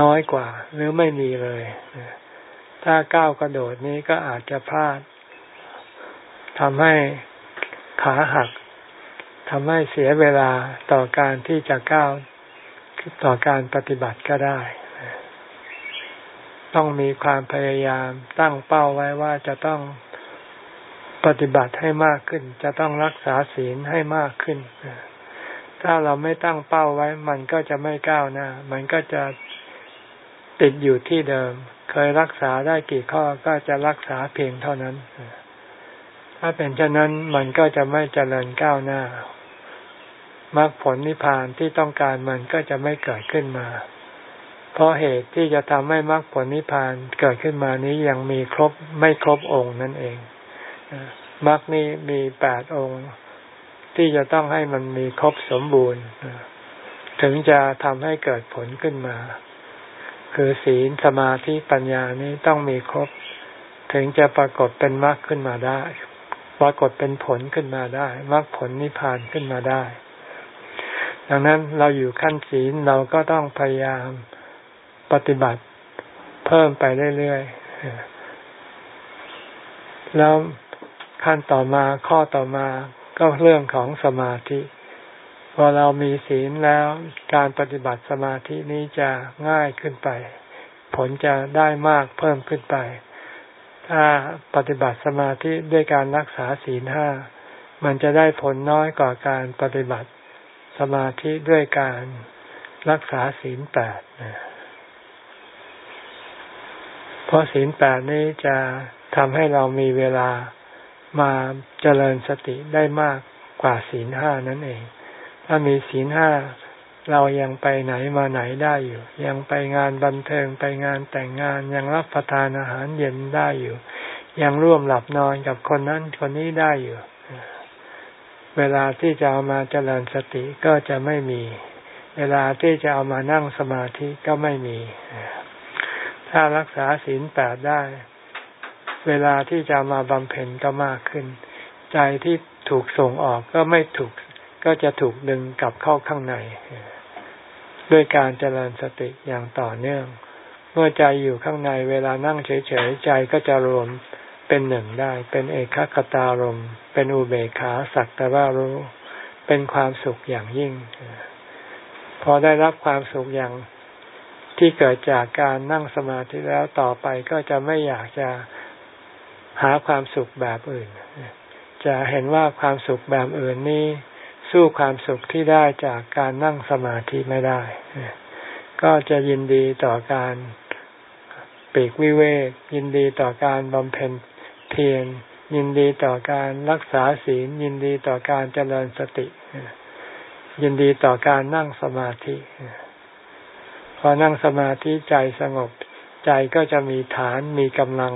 น้อยกว่า หรือไม่มีเลย ถ้าก้าวกระโดดนี้ก็อาจจะพลาดทำให้ขาหักทำให้เสียเวลาต่อการที่จะก้าวต่อการปฏิบัติก็ได้ ต้องมีความพยายามตั้งเป้าไว้ว่าจะต้องปฏิบัติให้มากขึ้น จะต้องรักษาศีลให้มากขึ้น ถ้าเราไม่ตั้งเป้าไว้ มันก็จะไม่ก้าวหน้า มันก็จะติดอยู่ที่เดิม เคยรักษาได้กี่ข้อก็จะรักษาเพียงเท่านั้น ถ้าเป็นเช่นนั้นมันก็จะไม่เจริญก้าวหน้ามรรคผลนิพพานที่ต้องการมันก็จะไม่เกิดขึ้นมา เพราะเหตุที่จะทำให้มรรคผลนิพพานเกิดขึ้นมานี้ยังมีครบไม่ครบองค์นั่นเองมรรคนี้มีแปดองค์ ที่จะต้องให้มันมีครบสมบูรณ์ถึงจะทำให้เกิดผลขึ้นมา คือศีลสมาธิปัญญานี้ต้องมีครบ ถึงจะปรากฏเป็นมรรคขึ้นมาได้ ปรากฏเป็นผลขึ้นมาได้มรรคผลนิพพานขึ้นมาได้ ดังนั้นเราอยู่ขั้นศีลเราก็ต้องพยายาม ปฏิบัติเพิ่มไปเรื่อยๆ แล้วขั้นต่อมาข้อต่อมาก็เรื่องของสมาธิ พอเรามีศีลแล้วการปฏิบัติสมาธินี้จะง่ายขึ้นไป ผลจะได้มากเพิ่มขึ้นไป ถ้าปฏิบัติสมาธิด้วยการรักษาศีลห้ามันจะได้ผลน้อยกว่าการปฏิบัติสมาธิด้วยการรักษาศีลแปดเพ ราะศีลแปดนี้จะทำให้เรามีเวลามาเจริญสติได้มากกว่าศีลห้านั่นเอง ถ้ามีศีลห้าเรายังไปไหนมาไหนได้อยู่ ยังไปงานบันเทิงไปงานแต่งงานยังรับประทานอาหารเย็นได้อยู่ ยังร่วมหลับนอนกับคนนั้นคนนี้ได้อยู่ เวลาที่จะเอามาเจริญสติก็จะไม่มี เวลาที่จะเอามานั่งสมาธิก็ไม่มี ถ้ารักษาศีลแปดได้ เวลาที่จะมาบำเพ็ญก็มากขึ้น ใจที่ถูกส่งออกก็ไม่ถูกก็จะถูกดึงกลับเข้าข้างใน ด้วยการเจริญสติอย่างต่อเนื่อง เมื่อใจอยู่ข้างในเวลานั่งเฉยๆใจก็จะรวมเป็นหนึ่งได้ เป็นเอกคตารม เป็นอุเบกขาสักแต่ว่ารู้ เป็นความสุขอย่างยิ่ง พอได้รับความสุขอย่าง ที่เกิดจากการนั่งสมาธิแล้วต่อไปก็จะไม่อยากจะหาความสุขแบบอื่น จะเห็นว่าความสุขแบบอื่นนี้ สู้ความสุขที่ได้จากการนั่งสมาธิไม่ได้ ก็จะยินดีต่อการปีกวิเวก ยินดีต่อการบำเพ็ญเพียรยินดีต่อการรักษาศีล ยินดีต่อการเจริญสติ ยินดีต่อการนั่งสมาธิ พอนั่งสมาธิใจสงบใจก็จะมีฐานมีกำลัง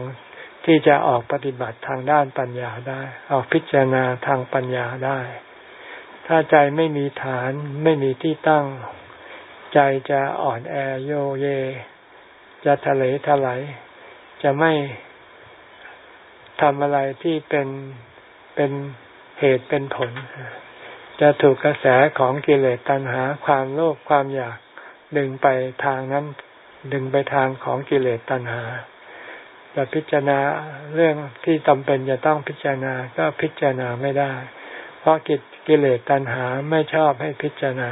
ที่จะออกปฏิบัติทางด้านปัญญาได้ ออกพิจารณาทางปัญญาได้ ถ้าใจไม่มีฐานไม่มีที่ตั้ง ใจจะอ่อนแอโยเย จะทะเลทลายจะไม่ทำอะไรที่เป็นเป็นเหตุเป็นผล จะถูกกระแสของกิเลสตัณหาความโลภความอยาก ดึงไปทางนั้น ดึงไปทางของกิเลสตัณหาจะพิจารณาเรื่องที่จำเป็นจะต้องพิจารณาก็พิจารณาไม่ได้ เพราะกิกิเลสตัณหาไม่ชอบให้พิจารณา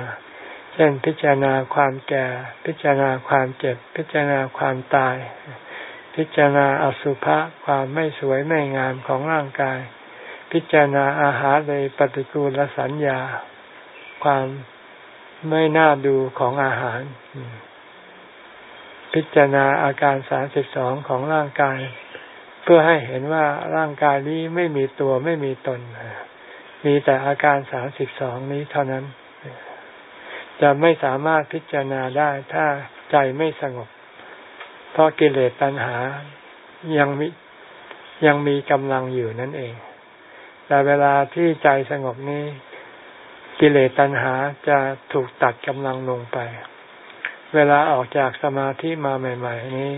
เช่นพิจารณาความแก่ พิจารณาความเจ็บ พิจารณาความตาย พิจารณาอสุภะความไม่สวยไม่งามของร่างกาย พิจารณาอาหารในปฏิกูลสัญญา ความ ไม่น่าดูของอาหาร พิจารณาอาการสามสิบสองของร่างกาย เพื่อให้เห็นว่าร่างกายนี้ไม่มีตัวไม่มีตน มีแต่อาการสามสิบสองนี้เท่านั้น จะไม่สามารถพิจารณาได้ถ้าใจไม่สงบ เพราะกิเลสตัณหายังมียังมีกำลังอยู่นั่นเอง แต่เวลาที่ใจสงบนี้ กิเลสตัณหาจะถูกตัดกำลังลงไป เวลาออกจากสมาธิมาใหม่ ๆ นี้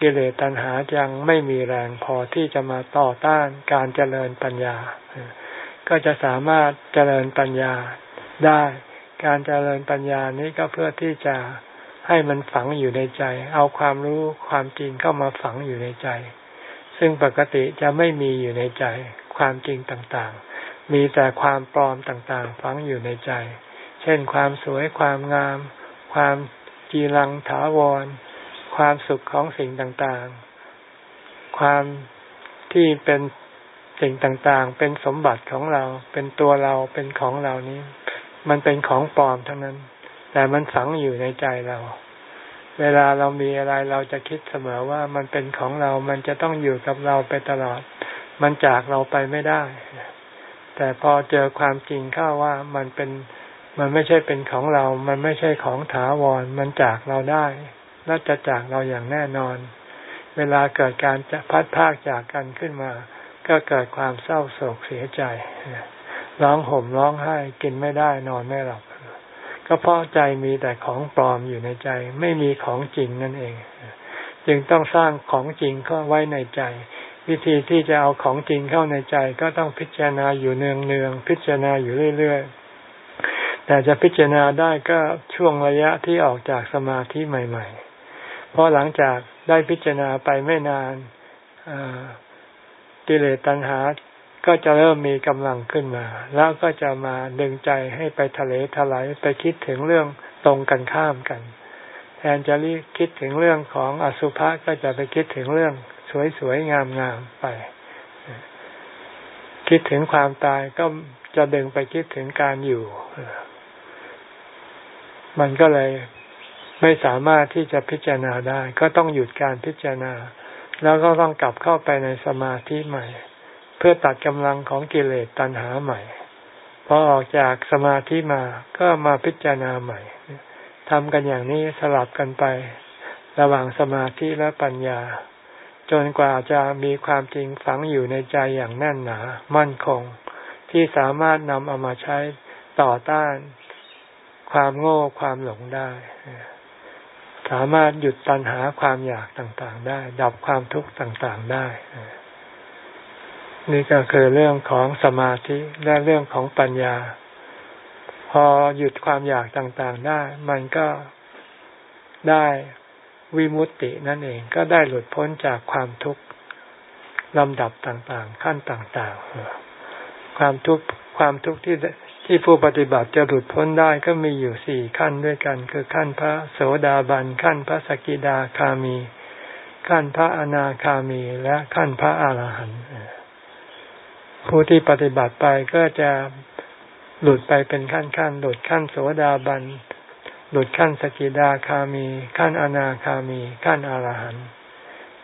กิเลสตัณหายังไม่มีแรงพอที่จะมาต่อต้านการเจริญปัญญา ก็จะสามารถเจริญปัญญาได้ การเจริญปัญญานี้ก็เพื่อที่จะให้มันฝังอยู่ในใจ เอาความรู้ความจริงเข้ามาฝังอยู่ในใจ ซึ่งปกติจะไม่มีอยู่ในใจความจริงต่างๆ มีแต่ความปลอมต่างๆ ฝังอยู่ในใจ เช่นความสวยความงาม ความจีรังถาวร ความสุขของสิ่งต่างๆ ความที่เป็นสิ่งต่างๆ เป็นสมบัติของเรา เป็นตัวเรา เป็นของเรานี้ มันเป็นของปลอมทั้งนั้น แต่มันฝังอยู่ในใจเรา เวลาเรามีอะไรเราจะคิดเสมอว่ามันเป็นของเรา มันจะต้องอยู่กับเราไปตลอด มันจากเราไปไม่ได้ แต่พอเจอความจริงเข้าว่ามันเป็นมันไม่ใช่เป็นของเรา มันไม่ใช่ของถาวร มันจากเราได้และจะจากเราอย่างแน่นอน เวลาเกิดการจะพัดพากจากกันขึ้นมา ก็เกิดความเศร้าโศกเสียใจ ร้องห่มร้องไห้ กินไม่ได้นอนไม่หลับ ก็เพราะใจมีแต่ของปลอมอยู่ในใจ ไม่มีของจริงนั่นเอง จึงต้องสร้างของจริงเข้าไว้ในใจ วิธีที่จะเอาของจริงเข้าในใจก็ต้องพิจารณาอยู่เนืองเนืองพิจารณาอยู่เรื่อยๆ แต่จะพิจารณาได้ก็ช่วงระยะที่ออกจากสมาธิใหม่ ๆ เพราะหลังจากได้พิจารณาไปไม่นานกิเลสตัณหาก็จะเริ่มมีกำลังขึ้นมา แล้วก็จะมาดึงใจให้ไปทะเลทลายไปคิดถึงเรื่องตรงกันข้ามกัน แทนจะรีคิดถึงเรื่องของอสุภะก็จะไปคิดถึงเรื่อง สวยๆงามๆไป คิดถึงความตายก็จะดึงไปคิดถึงการอยู่ มันก็เลยไม่สามารถที่จะพิจารณาได้ ก็ต้องหยุดการพิจารณา แล้วก็ต้องกลับเข้าไปในสมาธิใหม่ เพื่อตัดกำลังของกิเลสตัณหาใหม่พอออกจากสมาธิมาก็มาพิจารณาใหม่ทำกันอย่างนี้สลับกันไประหว่างสมาธิและปัญญา จนกว่าจะมีความจริงฝังอยู่ในใจอย่างแน่นหนา มั่นคง ที่สามารถนำเอามาใช้ต่อต้าน ความโง่ความหลงได้ สามารถหยุดตัณหาความอยากต่างๆ ได้ ดับความทุกข์ต่างๆได้ นี่ก็คือเรื่องของสมาธิและเรื่องของปัญญา พอหยุดความอยากต่างๆได้ มันก็ได้ วิมุตตินั่นเองก็ได้หลุดพ้นจากความทุกข์ลำดับต่างๆ ขั้นต่างๆ ความทุกข์ความทุกข์ที่ที่ผู้ปฏิบัติจะหลุดพ้นได้ก็มีอยู่สี่ขั้นด้วยกัน คือขั้นพระโสดาบันขั้นพระสกิดาคามี ขั้นพระอนาคามีและขั้นพระอาหารหันต์ผู้ที่ปฏิบัติไปก็จะหลุดไปเป็นขั้นขั้นหลุดขั้นโสดาบัน หลุดขั้นสกิดาคามี ขั้นอนาคามี ขั้นอรหันต์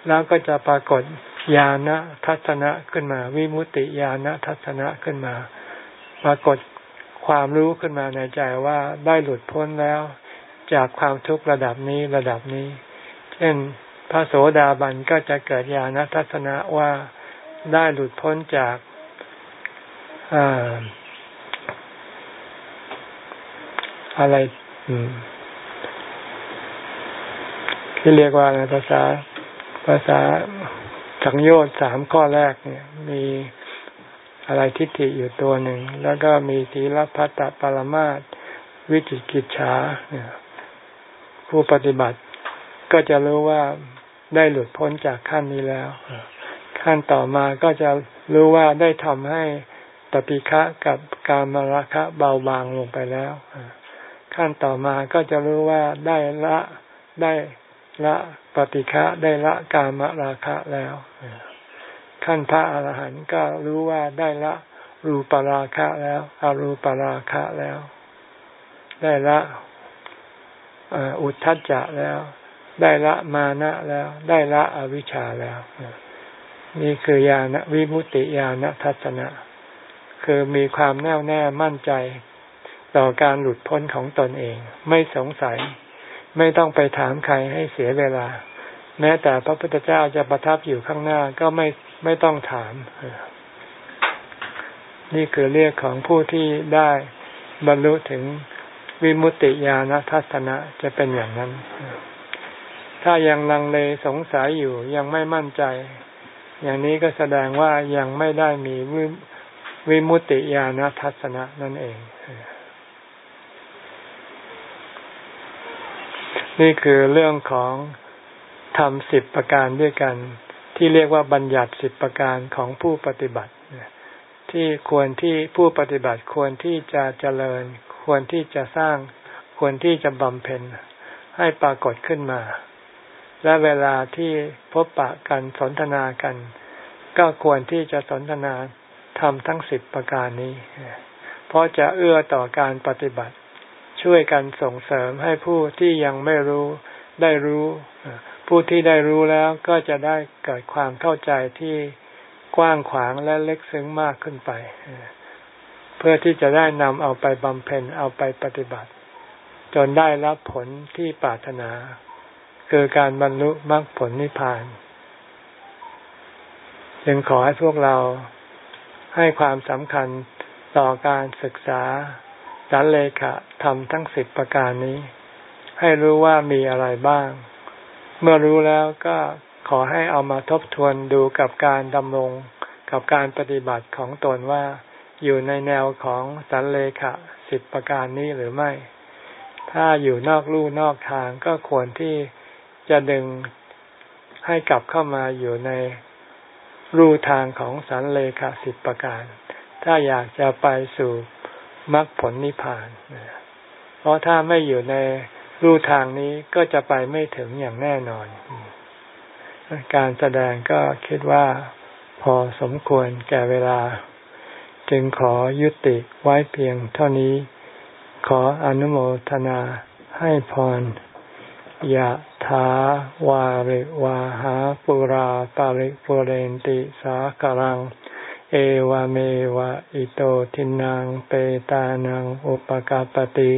แล้วก็จะปรากฏญาณทัศนะขึ้นมา วิมุตติญาณทัศนะขึ้นมา ปรากฏความรู้ขึ้นมาในใจว่าได้หลุดพ้นแล้ว จากความทุกข์ระดับนี้ระดับนี้ เช่นพระโสดาบันก็จะเกิดญาณทัศนะว่าได้หลุดพ้นจากอะไร ที่เรียกว่าในภาษาภาษาสังโยชน์สามข้อแรกเนี่ย มีอะไรทิฏฐิอยู่ตัวหนึ่ง แล้วก็มีศีลพัตตปรมาตวิจิกิจฉาผู้ปฏิบัติก็จะรู้ว่าได้หลุดพ้นจากขั้นนี้แล้ว ขั้นต่อมาก็จะรู้ว่าได้ทำให้ปฏิฆะกับการมราคะเบาบางลงไปแล้ว ขั้นต่อมาก็จะรู้ว่าได้ละได้ละปฏิฆะได้ละการมราคะแล้ว ขั้นพระอรหันต์ก็รู้ว่าได้ละรูปราคะแล้วอรูปราคะแล้ว ได้ละอุทธัจจะแล้ว ได้ละมานะแล้ว ได้ละอวิชชาแล้ว นี่คือญาณวิมุตติญาณทัศนะ คือมีความแน่วแน่มั่นใจ ต่อการหลุดพ้นของตนเอง ไม่สงสัย ไม่ต้องไปถามใครให้เสียเวลา แม้แต่พระพุทธเจ้าจะประทับอยู่ข้างหน้าก็ไม่ไม่ต้องถาม นี่คือเรียกของผู้ที่ได้บรรลุถึงวิมุตติญาณทัศนะจะเป็นอย่างนั้น ถ้ายังลังเลสงสัยอยู่ยังไม่มั่นใจ อย่างนี้ก็แสดงว่ายังไม่ได้มีวิวมุตติญาณทัศนะนั่นเอง นี่คือเรื่องของทำสิบประการด้วยกัน ที่เรียกว่าบัญญัติสิบประการของผู้ปฏิบัติ ที่ควรที่ผู้ปฏิบัติควรที่จะเจริญ ควรที่จะสร้าง ควรที่จะบำเพ็ญให้ปรากฏขึ้นมา และเวลาที่พบปะกันสนทนากัน ก็ควรที่จะสนทนาทำทั้งสิบประการนี้ เพราะจะเอื้อต่อการปฏิบัติ ช่วยกันส่งเสริมให้ผู้ที่ยังไม่รู้ได้รู้ ผู้ที่ได้รู้แล้วก็จะได้เกิดความเข้าใจที่กว้างขวางและเล็กซึ้งมากขึ้นไป เพื่อที่จะได้นำเอาไปบำเพ็ญเอาไปปฏิบัติ จนได้รับผลที่ปรารถนา คือการบรรลุมรรคผลนิพพาน จึงขอให้พวกเราให้ความสำคัญต่อการศึกษา สันเลขะทำทั้งสิบประการนี้ ให้รู้ว่ามีอะไรบ้าง เมื่อรู้แล้วก็ขอให้เอามาทบทวนดูกับการดำรงกับการปฏิบัติของตนว่า อยู่ในแนวของสันเลขะสิบประการนี้หรือไม่ ถ้าอยู่นอกลู่นอกทางก็ควรที่จะดึงให้กลับเข้ามาอยู่ในรูทางของสันเลขาสิบประการ ถ้าอยากจะไปสู่ มรรคผลนิพพาน เพราะถ้าไม่อยู่ในรูทางนี้ก็จะไปไม่ถึงอย่างแน่นอน การแสดงก็คิดว่าพอสมควรแก่เวลา จึงขอยุติไว้เพียงเท่านี้ ขออนุโมทนาให้พรยะถาวาริวาหาปุราปาริปุเรนติสากลัง เอวเมวะอิโตทินังเปตานังอุปกาปติ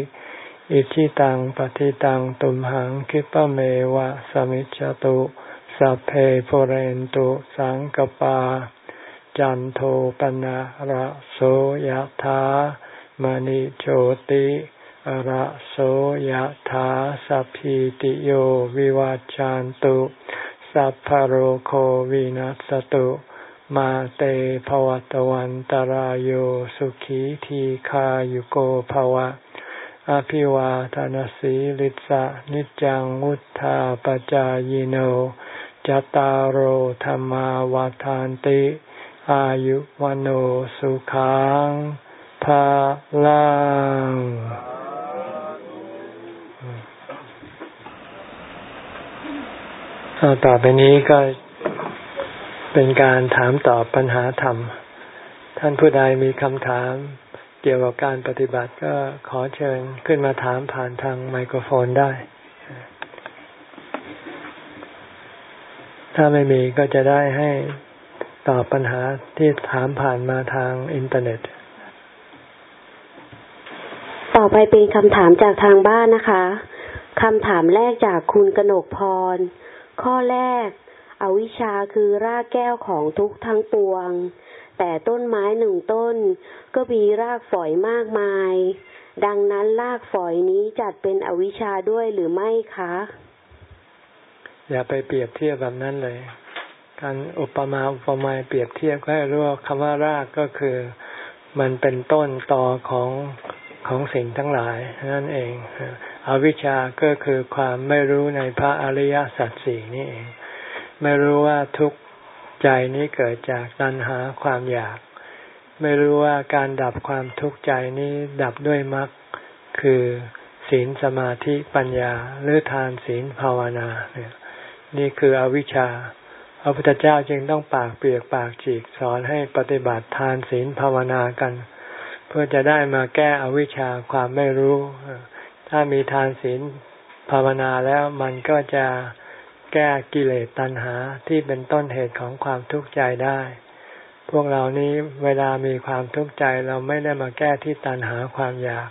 อิชิตังปฏิตังตุมหังคิปะเมวะสมิจจตุสัพเพปุเรนตุสังกปา จันโทปนะระโสยะถามณิโชติระโสยถาสัพพิติโยวิวัจจันตุสัพพโรโควินัสตุ มาเตภวตวันตารโยสุขีทีขายุโกภวะ อภิวาทานสีลิสะนิจังวุธาปจายโนจตารโหธรรมาวาทานติ อายุวันโอสุขังภาลังต่อไปนี้ก็ เป็นการถามตอบปัญหาธรรม ท่านผู้ใดมีคำถามเกี่ยวกับการปฏิบัติก็ขอเชิญขึ้นมาถามผ่านทางไมโครโฟนได้ ถ้าไม่มีก็จะได้ให้ตอบปัญหาที่ถามผ่านมาทางอินเทอร์เน็ต ต่อไปเป็นคำถามจากทางบ้านนะคะคำถามแรกจากคุณกนกพร ข้อแรก อวิชชาคือรากแก้วของทุกทั้งปวง แต่ต้นไม้หนึ่งต้น ก็มีรากฝอยมากมาย ดังนั้นรากฝอยนี้จัดเป็นอวิชชาด้วยหรือไม่คะ อย่าไปเปรียบเทียบแบบนั้นเลย การอุปมาอุปไมยเปรียบเทียบก็ให้รู้ว่าคำว่ารากก็คือ มันเป็นต้นตอของของสิ่งทั้งหลายนั่นเอง อวิชชาก็คือความไม่รู้ในพระอริยสัจสี่นี่เอง ไม่รู้ว่าทุกข์ใจนี้เกิดจากตัณหาความอยาก ไม่รู้ว่าการดับความทุกข์ใจนี้ดับด้วยมรรคคือศีลสมาธิปัญญาหรือทานศีลภาวนาเนี่ยนี่คืออวิชชาพระพุทธเจ้าจึงต้องปากเปียกปากฉีกสอนให้ปฏิบัติทานศีลภาวนากัน เพื่อจะได้มาแก้อวิชชาความไม่รู้ ถ้ามีทานศีลภาวนาแล้วมันก็จะ แก้กิเลสตัณหาที่เป็นต้นเหตุของความทุกข์ใจได้ พวกเรานี้เวลามีความทุกข์ใจเราไม่ได้มาแก้ที่ตัณหาความอยาก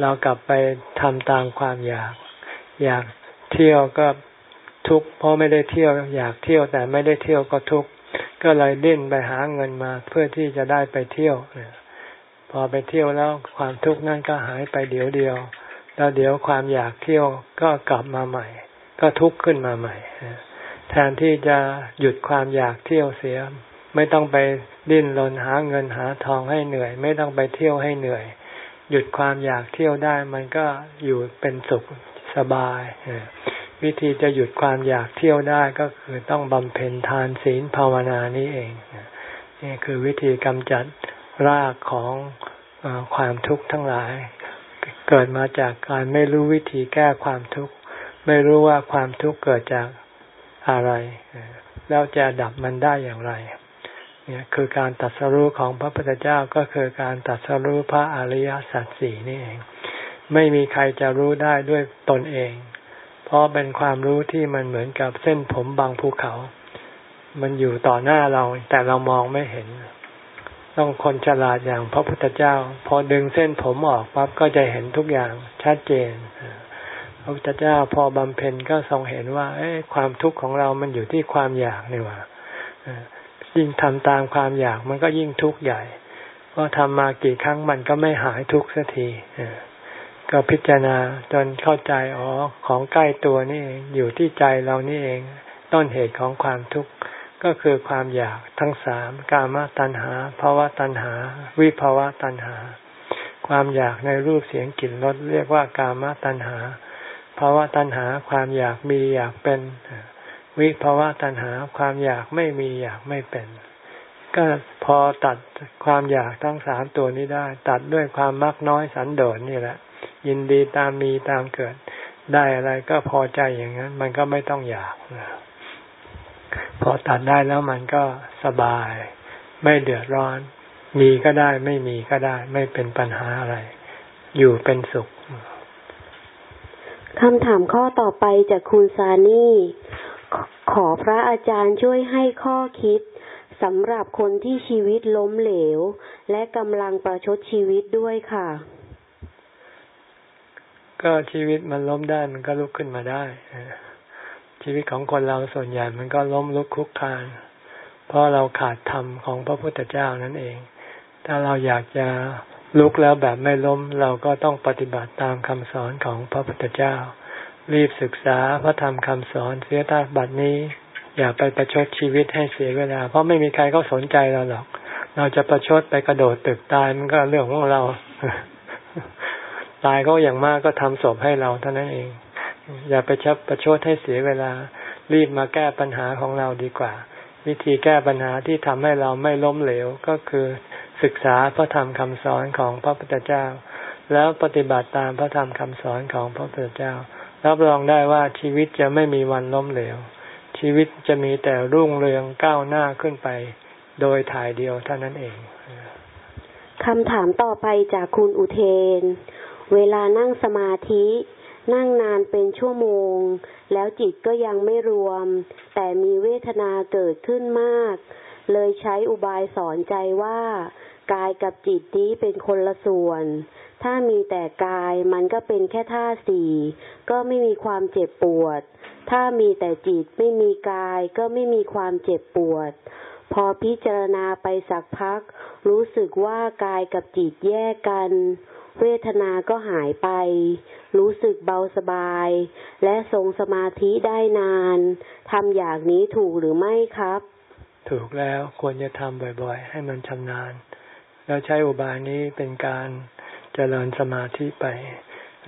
เรากลับไปทำตามความอยาก อยากเที่ยวก็ทุกข์เพราะไม่ได้เที่ยว อยากเที่ยวแต่ไม่ได้เที่ยวก็ทุกข์ก็เลยดิ้นไปหาเงินมาเพื่อที่จะได้ไปเที่ยวพอไปเที่ยวแล้วความทุกข์นั่นก็หายไปเดี๋ยวเดียว แล้วเดี๋ยวความอยากเที่ยวก็กลับมาใหม่ ก็ทุกข์ขึ้นมาใหม่ แทนที่จะหยุดความอยากเที่ยวเสีย ไม่ต้องไปดิ้นรนหาเงินหาทองให้เหนื่อย ไม่ต้องไปเที่ยวให้เหนื่อย หยุดความอยากเที่ยวได้มันก็อยู่เป็นสุขสบาย วิธีจะหยุดความอยากเที่ยวได้ก็คือต้องบำเพ็ญทานศีลภาวนานี้เองนี่คือวิธีกำจัดรากของอความทุกข์ทั้งหลาย เกิดมาจากการไม่รู้วิธีแก้ความทุกข์ ไม่รู้ว่าความทุกข์เกิดจากอะไร แล้วจะดับมันได้อย่างไร เนี่ยคือการตัดสรู้ของพระพุทธเจ้าก็คือการตัดสรู้พระอริยสัจสี่นี่เอง ไม่มีใครจะรู้ได้ด้วยตนเอง เพราะเป็นความรู้ที่มันเหมือนกับเส้นผมบางภูเขา มันอยู่ต่อหน้าเราแต่เรามองไม่เห็น ต้องคนฉลาดอย่างพระพุทธเจ้า พอดึงเส้นผมออกปั๊บก็จะเห็นทุกอย่างชัดเจน พระพุทธเจ้าพอบำเพ็ญก็ทรงเห็นว่าเอความทุกข์ของเรามันอยู่ที่ความอยากนี่ว่ายิ่งทำตามความอยากมันก็ยิ่งทุกข์ใหญ่ เพราะทำมากี่ครั้งมันก็ไม่หายทุกข์สักทีก็พิจารณาจนเข้าใจอ๋อของใกล้ตัวนี่เองอยู่ที่ใจเรานี่เอง ต้นเหตุของความทุกข์ก็คือความอยากทั้งสามกามตัณหาภาวะตัณหา วิภาวะตัณหา ความอยากในรูปเสียงกลิ่นรสเรียกว่ากามตัณหา ภาวะตัณหาความอยากมีอยากเป็น วิภาวะตัณหาความอยากไม่มีอยากไม่เป็น ก็พอตัดความอยากทั้งสามตัวนี้ได้ ตัดด้วยความมักน้อยสันโดษนี่แหละ ยินดีตามมีตามเกิด ได้อะไรก็พอใจอย่างนั้น มันก็ไม่ต้องอยากพอตัดได้แล้วมันก็สบาย ไม่เดือดร้อน มีก็ได้ไม่มีก็ได้ ไม่เป็นปัญหาอะไร อยู่เป็นสุข คำถามข้อต่อไปจากคุณซานี่ ขอพระอาจารย์ช่วยให้ข้อคิดสำหรับคนที่ชีวิตล้มเหลว และกำลังประชดชีวิตด้วยค่ะ ก็ชีวิตมันล้มได้มันก็ลุกขึ้นมาได้ชีวิตของคนเราส่วนใหญ่มันก็ล้มลุกคุกคานเพราะเราขาดธรรมของพระพุทธเจ้านั่นเอง ถ้าเราอยากจะ ลุกแล้วแบบไม่ล้มเราก็ต้องปฏิบัติตามคำสอนของพระพุทธเจ้า รีบศึกษาพระธรรมคำสอนเสียตาบัดนี้ อย่าไปประชดชีวิตให้เสียเวลา เพราะไม่มีใครก็สนใจเราหรอก เราจะประชดไปกระโดดตึกตายมันก็เรื่องของเรา ตายก็อย่างมากก็ทำศพให้เราเท่านั้นเอง อย่าไปชับประชดให้เสียเวลา รีบมาแก้ปัญหาของเราดีกว่า วิธีแก้ปัญหาที่ทำให้เราไม่ล้มเหลวก็คือ ศึกษาพระธรรมคำสอนของพระพุทธเจ้า แล้วปฏิบัติตามพระธรรมคำสอนของพระพุทธเจ้า รับรองได้ว่าชีวิตจะไม่มีวันล้มเหลว ชีวิตจะมีแต่รุ่งเรืองก้าวหน้าขึ้นไป โดยถ่ายเดียวเท่านั้นเองคำถามต่อไปจากคุณอุเทน เวลานั่งสมาธินั่งนานเป็นชั่วโมง แล้วจิตก็ยังไม่รวม แต่มีเวทนาเกิดขึ้นมาก เลยใช้อุบายสอนใจว่า กายกับจิตนี้เป็นคนละส่วน ถ้ามีแต่กายมันก็เป็นแค่ท่าสี่ก็ไม่มีความเจ็บปวด ถ้ามีแต่จิตไม่มีกายก็ไม่มีความเจ็บปวด พอพิจารณาไปสักพัก รู้สึกว่ากายกับจิตแยกกัน เวทนาก็หายไป รู้สึกเบาสบาย และทรงสมาธิได้นานทำอย่างนี้ถูกหรือไม่ครับ ถูกแล้วควรจะทำบ่อยๆ ให้มันชำนาญ แล้วใช้อุบายนี้เป็นการเจริญสมาธิไป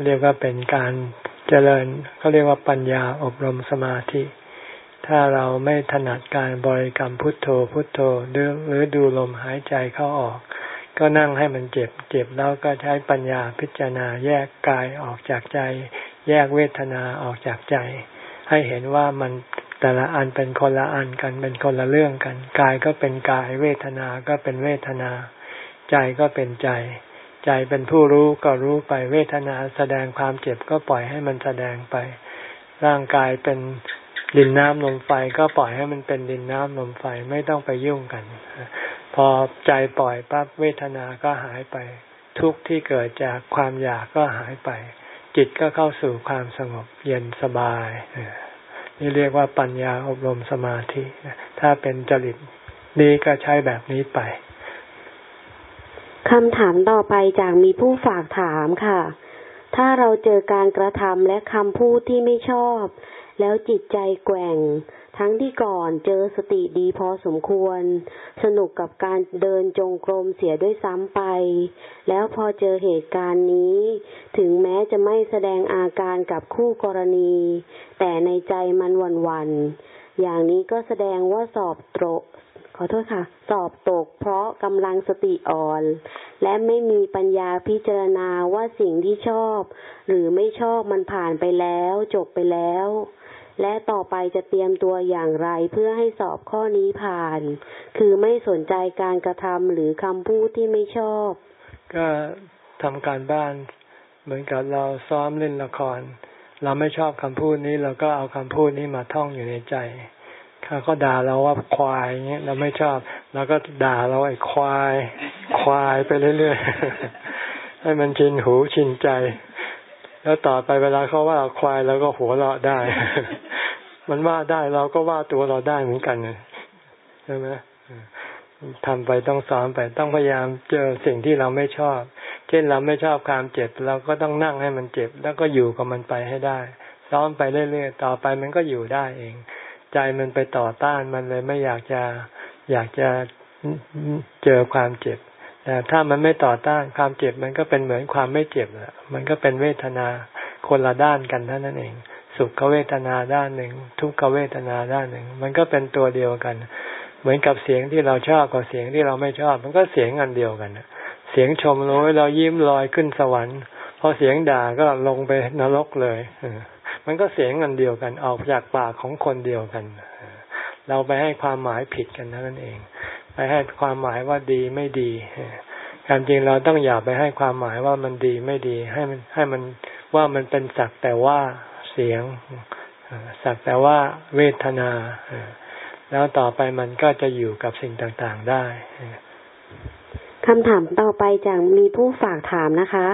เรียกว่าเป็นการเจริญเขาเรียกว่าปัญญาอบรมสมาธิ ถ้าเราไม่ถนัดการบริกรรมพุทโธพุทโธหรือดูลมหายใจเข้าออก ก็นั่งให้มันเจ็บเจ็บแล้วก็ใช้ปัญญาพิจารณาแยกกายออกจากใจ แยกเวทนาออกจากใจ ให้เห็นว่ามันแต่ละอันเป็นคนละอันกันเป็นคนละเรื่องกัน กายก็เป็นกายเวทนาก็เป็นเวทนา ใจก็เป็นใจ ใจเป็นผู้รู้ก็รู้ไปเวทนาแสดงความเจ็บก็ปล่อยให้มันแสดงไป ร่างกายเป็นดินน้ำลมไฟก็ปล่อยให้มันเป็นดินน้ำลมไฟไม่ต้องไปยุ่งกัน พอใจปล่อยปั๊บเวทนาก็หายไป ทุกที่เกิดจากความอยากก็หายไป จิตก็เข้าสู่ความสงบเย็นสบายนี่เรียกว่าปัญญาอบรมสมาธิ ถ้าเป็นจริตนี้ก็ใช้แบบนี้ไป คำถามต่อไปจากมีผู้ฝากถามค่ะ ถ้าเราเจอการกระทำและคำพูดที่ไม่ชอบ แล้วจิตใจแกว่ง ทั้งที่ก่อนเจอสติดีพอสมควร สนุกกับการเดินจงกรมเสียด้วยซ้ำไป แล้วพอเจอเหตุการณ์นี้ ถึงแม้จะไม่แสดงอาการกับคู่กรณี แต่ในใจมันหวั่นๆอย่างนี้ก็แสดงว่าสอบตก ขอโทษค่ะ สอบตกเพราะกำลังสติอ่อน และไม่มีปัญญาพิจารณาว่าสิ่งที่ชอบ หรือไม่ชอบมันผ่านไปแล้ว จบไปแล้ว และต่อไปจะเตรียมตัวอย่างไรเพื่อให้สอบข้อนี้ผ่าน คือไม่สนใจการกระทำหรือคำพูดที่ไม่ชอบ ก็ทำการบ้านเหมือนกับเราซ้อมเล่นละคร เราไม่ชอบคำพูดนี้เราก็เอาคำพูดนี้มาท่องอยู่ในใจ เขาก็ด่าเราว่าควายเงี้ยเราไม่ชอบเราก็ด่าเราไอ้ควาย ควายไปเรื่อยๆให้มันชินหูชินใจ แล้วต่อไปเวลาเขาว่าควายเราก็หัวเราะได้ มันว่าได้เราก็ว่าตัวเราได้เหมือนกันใช่ไหมทำไปต้องสอนไปต้องพยายามเจอสิ่งที่เราไม่ชอบ เช่นเราไม่ชอบความเจ็บเราก็ต้องนั่งให้มันเจ็บ แล้วก็อยู่กับมันไปให้ได้ ซ้อมไปเรื่อยๆต่อไปมันก็อยู่ได้เอง ใจมันไปต่อต้านมันเลยไม่อยากจะอยากจะเจอความเจ็บ แต่ถ้ามันไม่ต่อต้านความเจ็บมันก็เป็นเหมือนความไม่เจ็บแหละมันก็เป็นเวทนาคนละด้านกันเท่านั้นเอง สุขเวทนาด้านหนึ่ง ทุกขเวทนาด้านหนึ่ง มันก็เป็นตัวเดียวกัน เหมือนกับเสียงที่เราชอบกับเสียงที่เราไม่ชอบ มันก็เสียงอันเดียวกันเสียงชมเราเรายิ้มลอยขึ้นสวรรค์พอเสียงด่าก็ลงไปนรกเลย มันก็เสียงอันเดียวกันออกจากปากของคนเดียวกัน เราไปให้ความหมายผิดกันนั่นเอง ไปให้ความหมายว่าดีไม่ดีความจริงเราต้องอย่าไปให้ความหมายว่ามันดีไม่ดี ให้มันให้มันว่ามันเป็นสักแต่ว่าเสียงสักแต่ว่าเวทนา แล้วต่อไปมันก็จะอยู่กับสิ่งต่างๆได้คำถามต่อไปจากมีผู้ฝากถามนะคะ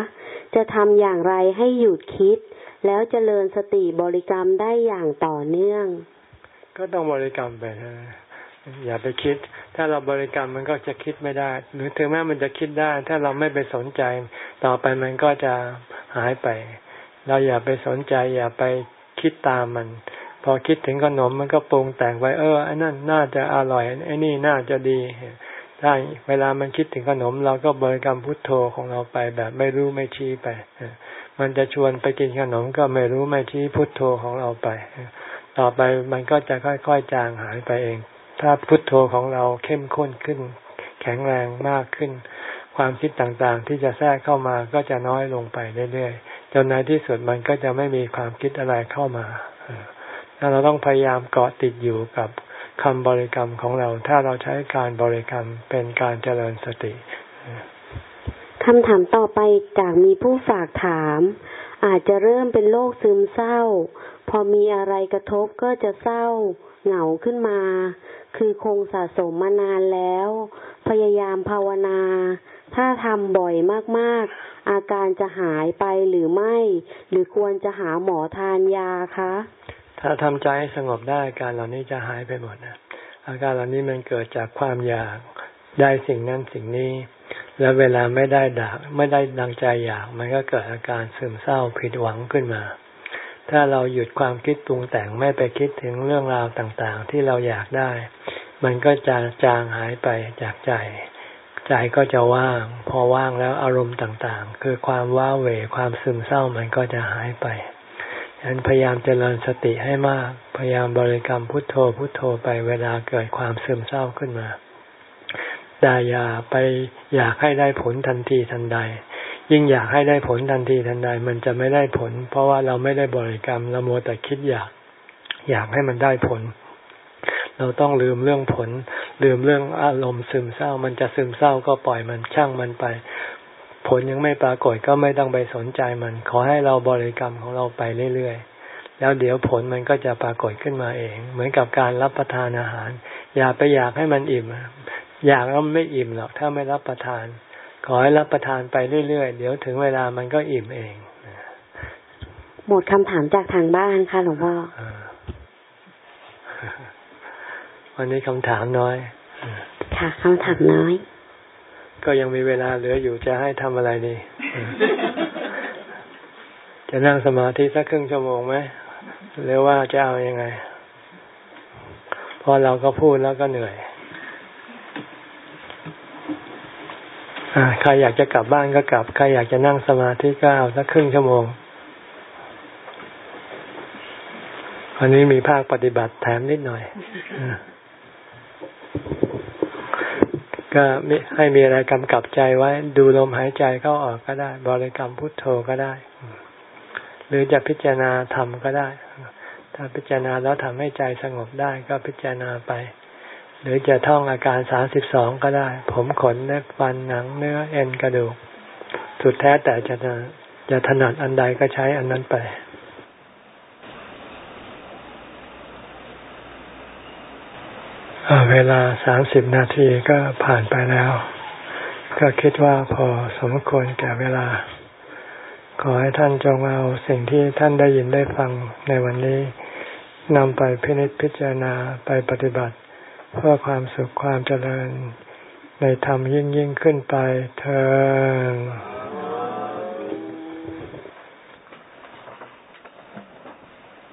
จะทำอย่างไรให้หยุดคิด แล้วเจริญสติบริกรรมได้อย่างต่อเนื่อง ก็ต้องบริกรรมไปนะอย่าไปคิด ถ้าเราบริกรรมมันก็จะคิดไม่ได้ หรือถึงแม้มันจะคิดได้ ถ้าเราไม่ไปสนใจ ต่อไปมันก็จะหายไป เราอย่าไปสนใจ อย่าไปคิดตามมัน พอคิดถึงขนมมันก็ปรุงแต่งไว้เออไอ้นั่นน่าจะอร่อยไอ้นี่น่าจะดีถ้าเวลามันคิดถึงขนม เราก็บริกรรมพุทโธของเราไปแบบไม่รู้ไม่ชี้ไป มันจะชวนไปกินขนมก็ไม่รู้ไม่ชี้พุทโธของเราไป ต่อไปมันก็จะค่อยๆจางหายไปเอง ถ้าพุทโธของเราเข้มข้นขึ้น แข็งแรงมากขึ้น ความคิดต่างๆ ที่จะแทรกเข้ามาก็จะน้อยลงไปเรื่อยๆจนในที่สุดมันก็จะไม่มีความคิดอะไรเข้ามาเราต้องพยายามเกาะติดอยู่กับคำบริกรรมของเรา ถ้าเราใช้การบริกรรมเป็นการเจริญสติ คำถามต่อไปจากมีผู้ฝากถาม อาจจะเริ่มเป็นโรคซึมเศร้า พอมีอะไรกระทบก็จะเศร้า เหงาขึ้นมา คือคงสะสมมานานแล้ว พยายามภาวนา ถ้าทำบ่อยมากๆ อาการจะหายไปหรือไม่ หรือควรจะหาหมอทานยาคะ ถ้าทำใจให้สงบได้อาการเหล่านี้จะหายไปหมดนะอาการเหล่านี้มันเกิดจากความอยากได้สิ่งนั้นสิ่งนี้ แล้วเวลาไม่ได้ดักไม่ได้ดังใจอยาก มันก็เกิดอาการซึมเศร้าผิดหวังขึ้นมา ถ้าเราหยุดความคิดปรุงแต่งไม่ไปคิดถึงเรื่องราวต่างๆ ที่เราอยากได้ มันก็จะจางหายไปจากใจ ใจก็จะว่าง พอว่างแล้วอารมณ์ต่างๆ คือความว้าเหวความซึมเศร้ามันก็จะหายไปฉะนั้นพยายามเจริญสติให้มาก พยายามบริกรรมพุทโธพุทโธไปเวลาเกิดความซึมเศร้าขึ้นมา แต่อย่าไปอยากให้ได้ผลทันทีทันใด ยิ่งอยากให้ได้ผลทันทีทันใด มันจะไม่ได้ผล เพราะว่าเราไม่ได้บริกรรมเราโมแต่คิดอยาก อยากให้มันได้ผล เราต้องลืมเรื่องผล ลืมเรื่องอารมณ์ซึมเศร้า มันจะซึมเศร้าก็ปล่อยมันช่างมันไป ผลยังไม่ปรากฏก็ไม่ต้องไปสนใจมัน ขอให้เราบริกรรมของเราไปเรื่อยๆแล้วเดี๋ยวผลมันก็จะปรากฏขึ้นมาเอง เหมือนกับการรับประทานอาหาร อย่าไปอยากให้มันอิ่ม อยากแล้วไม่อิ่มหรอกถ้าไม่รับประทาน ขอให้รับประทานไปเรื่อยๆ เดี๋ยวถึงเวลามันก็อิ่มเองหมดคำถามจากทางบ้านค่ะหลวงพ่อวันนี้คำถามน้อยค่ะคำถามน้อย ก็ยังมีเวลาเหลืออยู่จะให้ทำอะไรดี จะนั่งสมาธิสักครึ่งชั่วโมงไหมหรือว่าจะเอาอยัางไง พอเราก็พูดแล้วก็เหนื่อยอ ใครอยากจะกลับบ้านก็กลับ ใครอยากจะนั่งสมาธิก็เอาสักครึ่งชั่วโมง วันนี้มีภาคปฏิบัติแถมนิดหน่อย ก็ให้มีอะไรกำกับใจไว้ ดูลมหายใจเข้าออกก็ได้ บริกรรมพุทโธก็ได้ หรือจะพิจารณาทำก็ได้ ถ้าพิจารณาแล้วทำให้ใจสงบได้ก็พิจารณาไป หรือจะท่องอาการสามสิบสองก็ได้ ผมขนเล็บฟันหนังเนื้อเอ็นกระดูก สุดแท้แต่จะจะถนัดอันใดก็ใช้อันนั้นไปเวลาสามสิบนาทีก็ผ่านไปแล้ว ก็คิดว่าพอสมควรแก่เวลา ขอให้ท่านจงเอาสิ่งที่ท่านได้ยินได้ฟังในวันนี้นำไปพินิจพิจารณาไปปฏิบัติ เพื่อความสุขความเจริญ ในธรรมยิ่งยิ่งขึ้นไปเธอ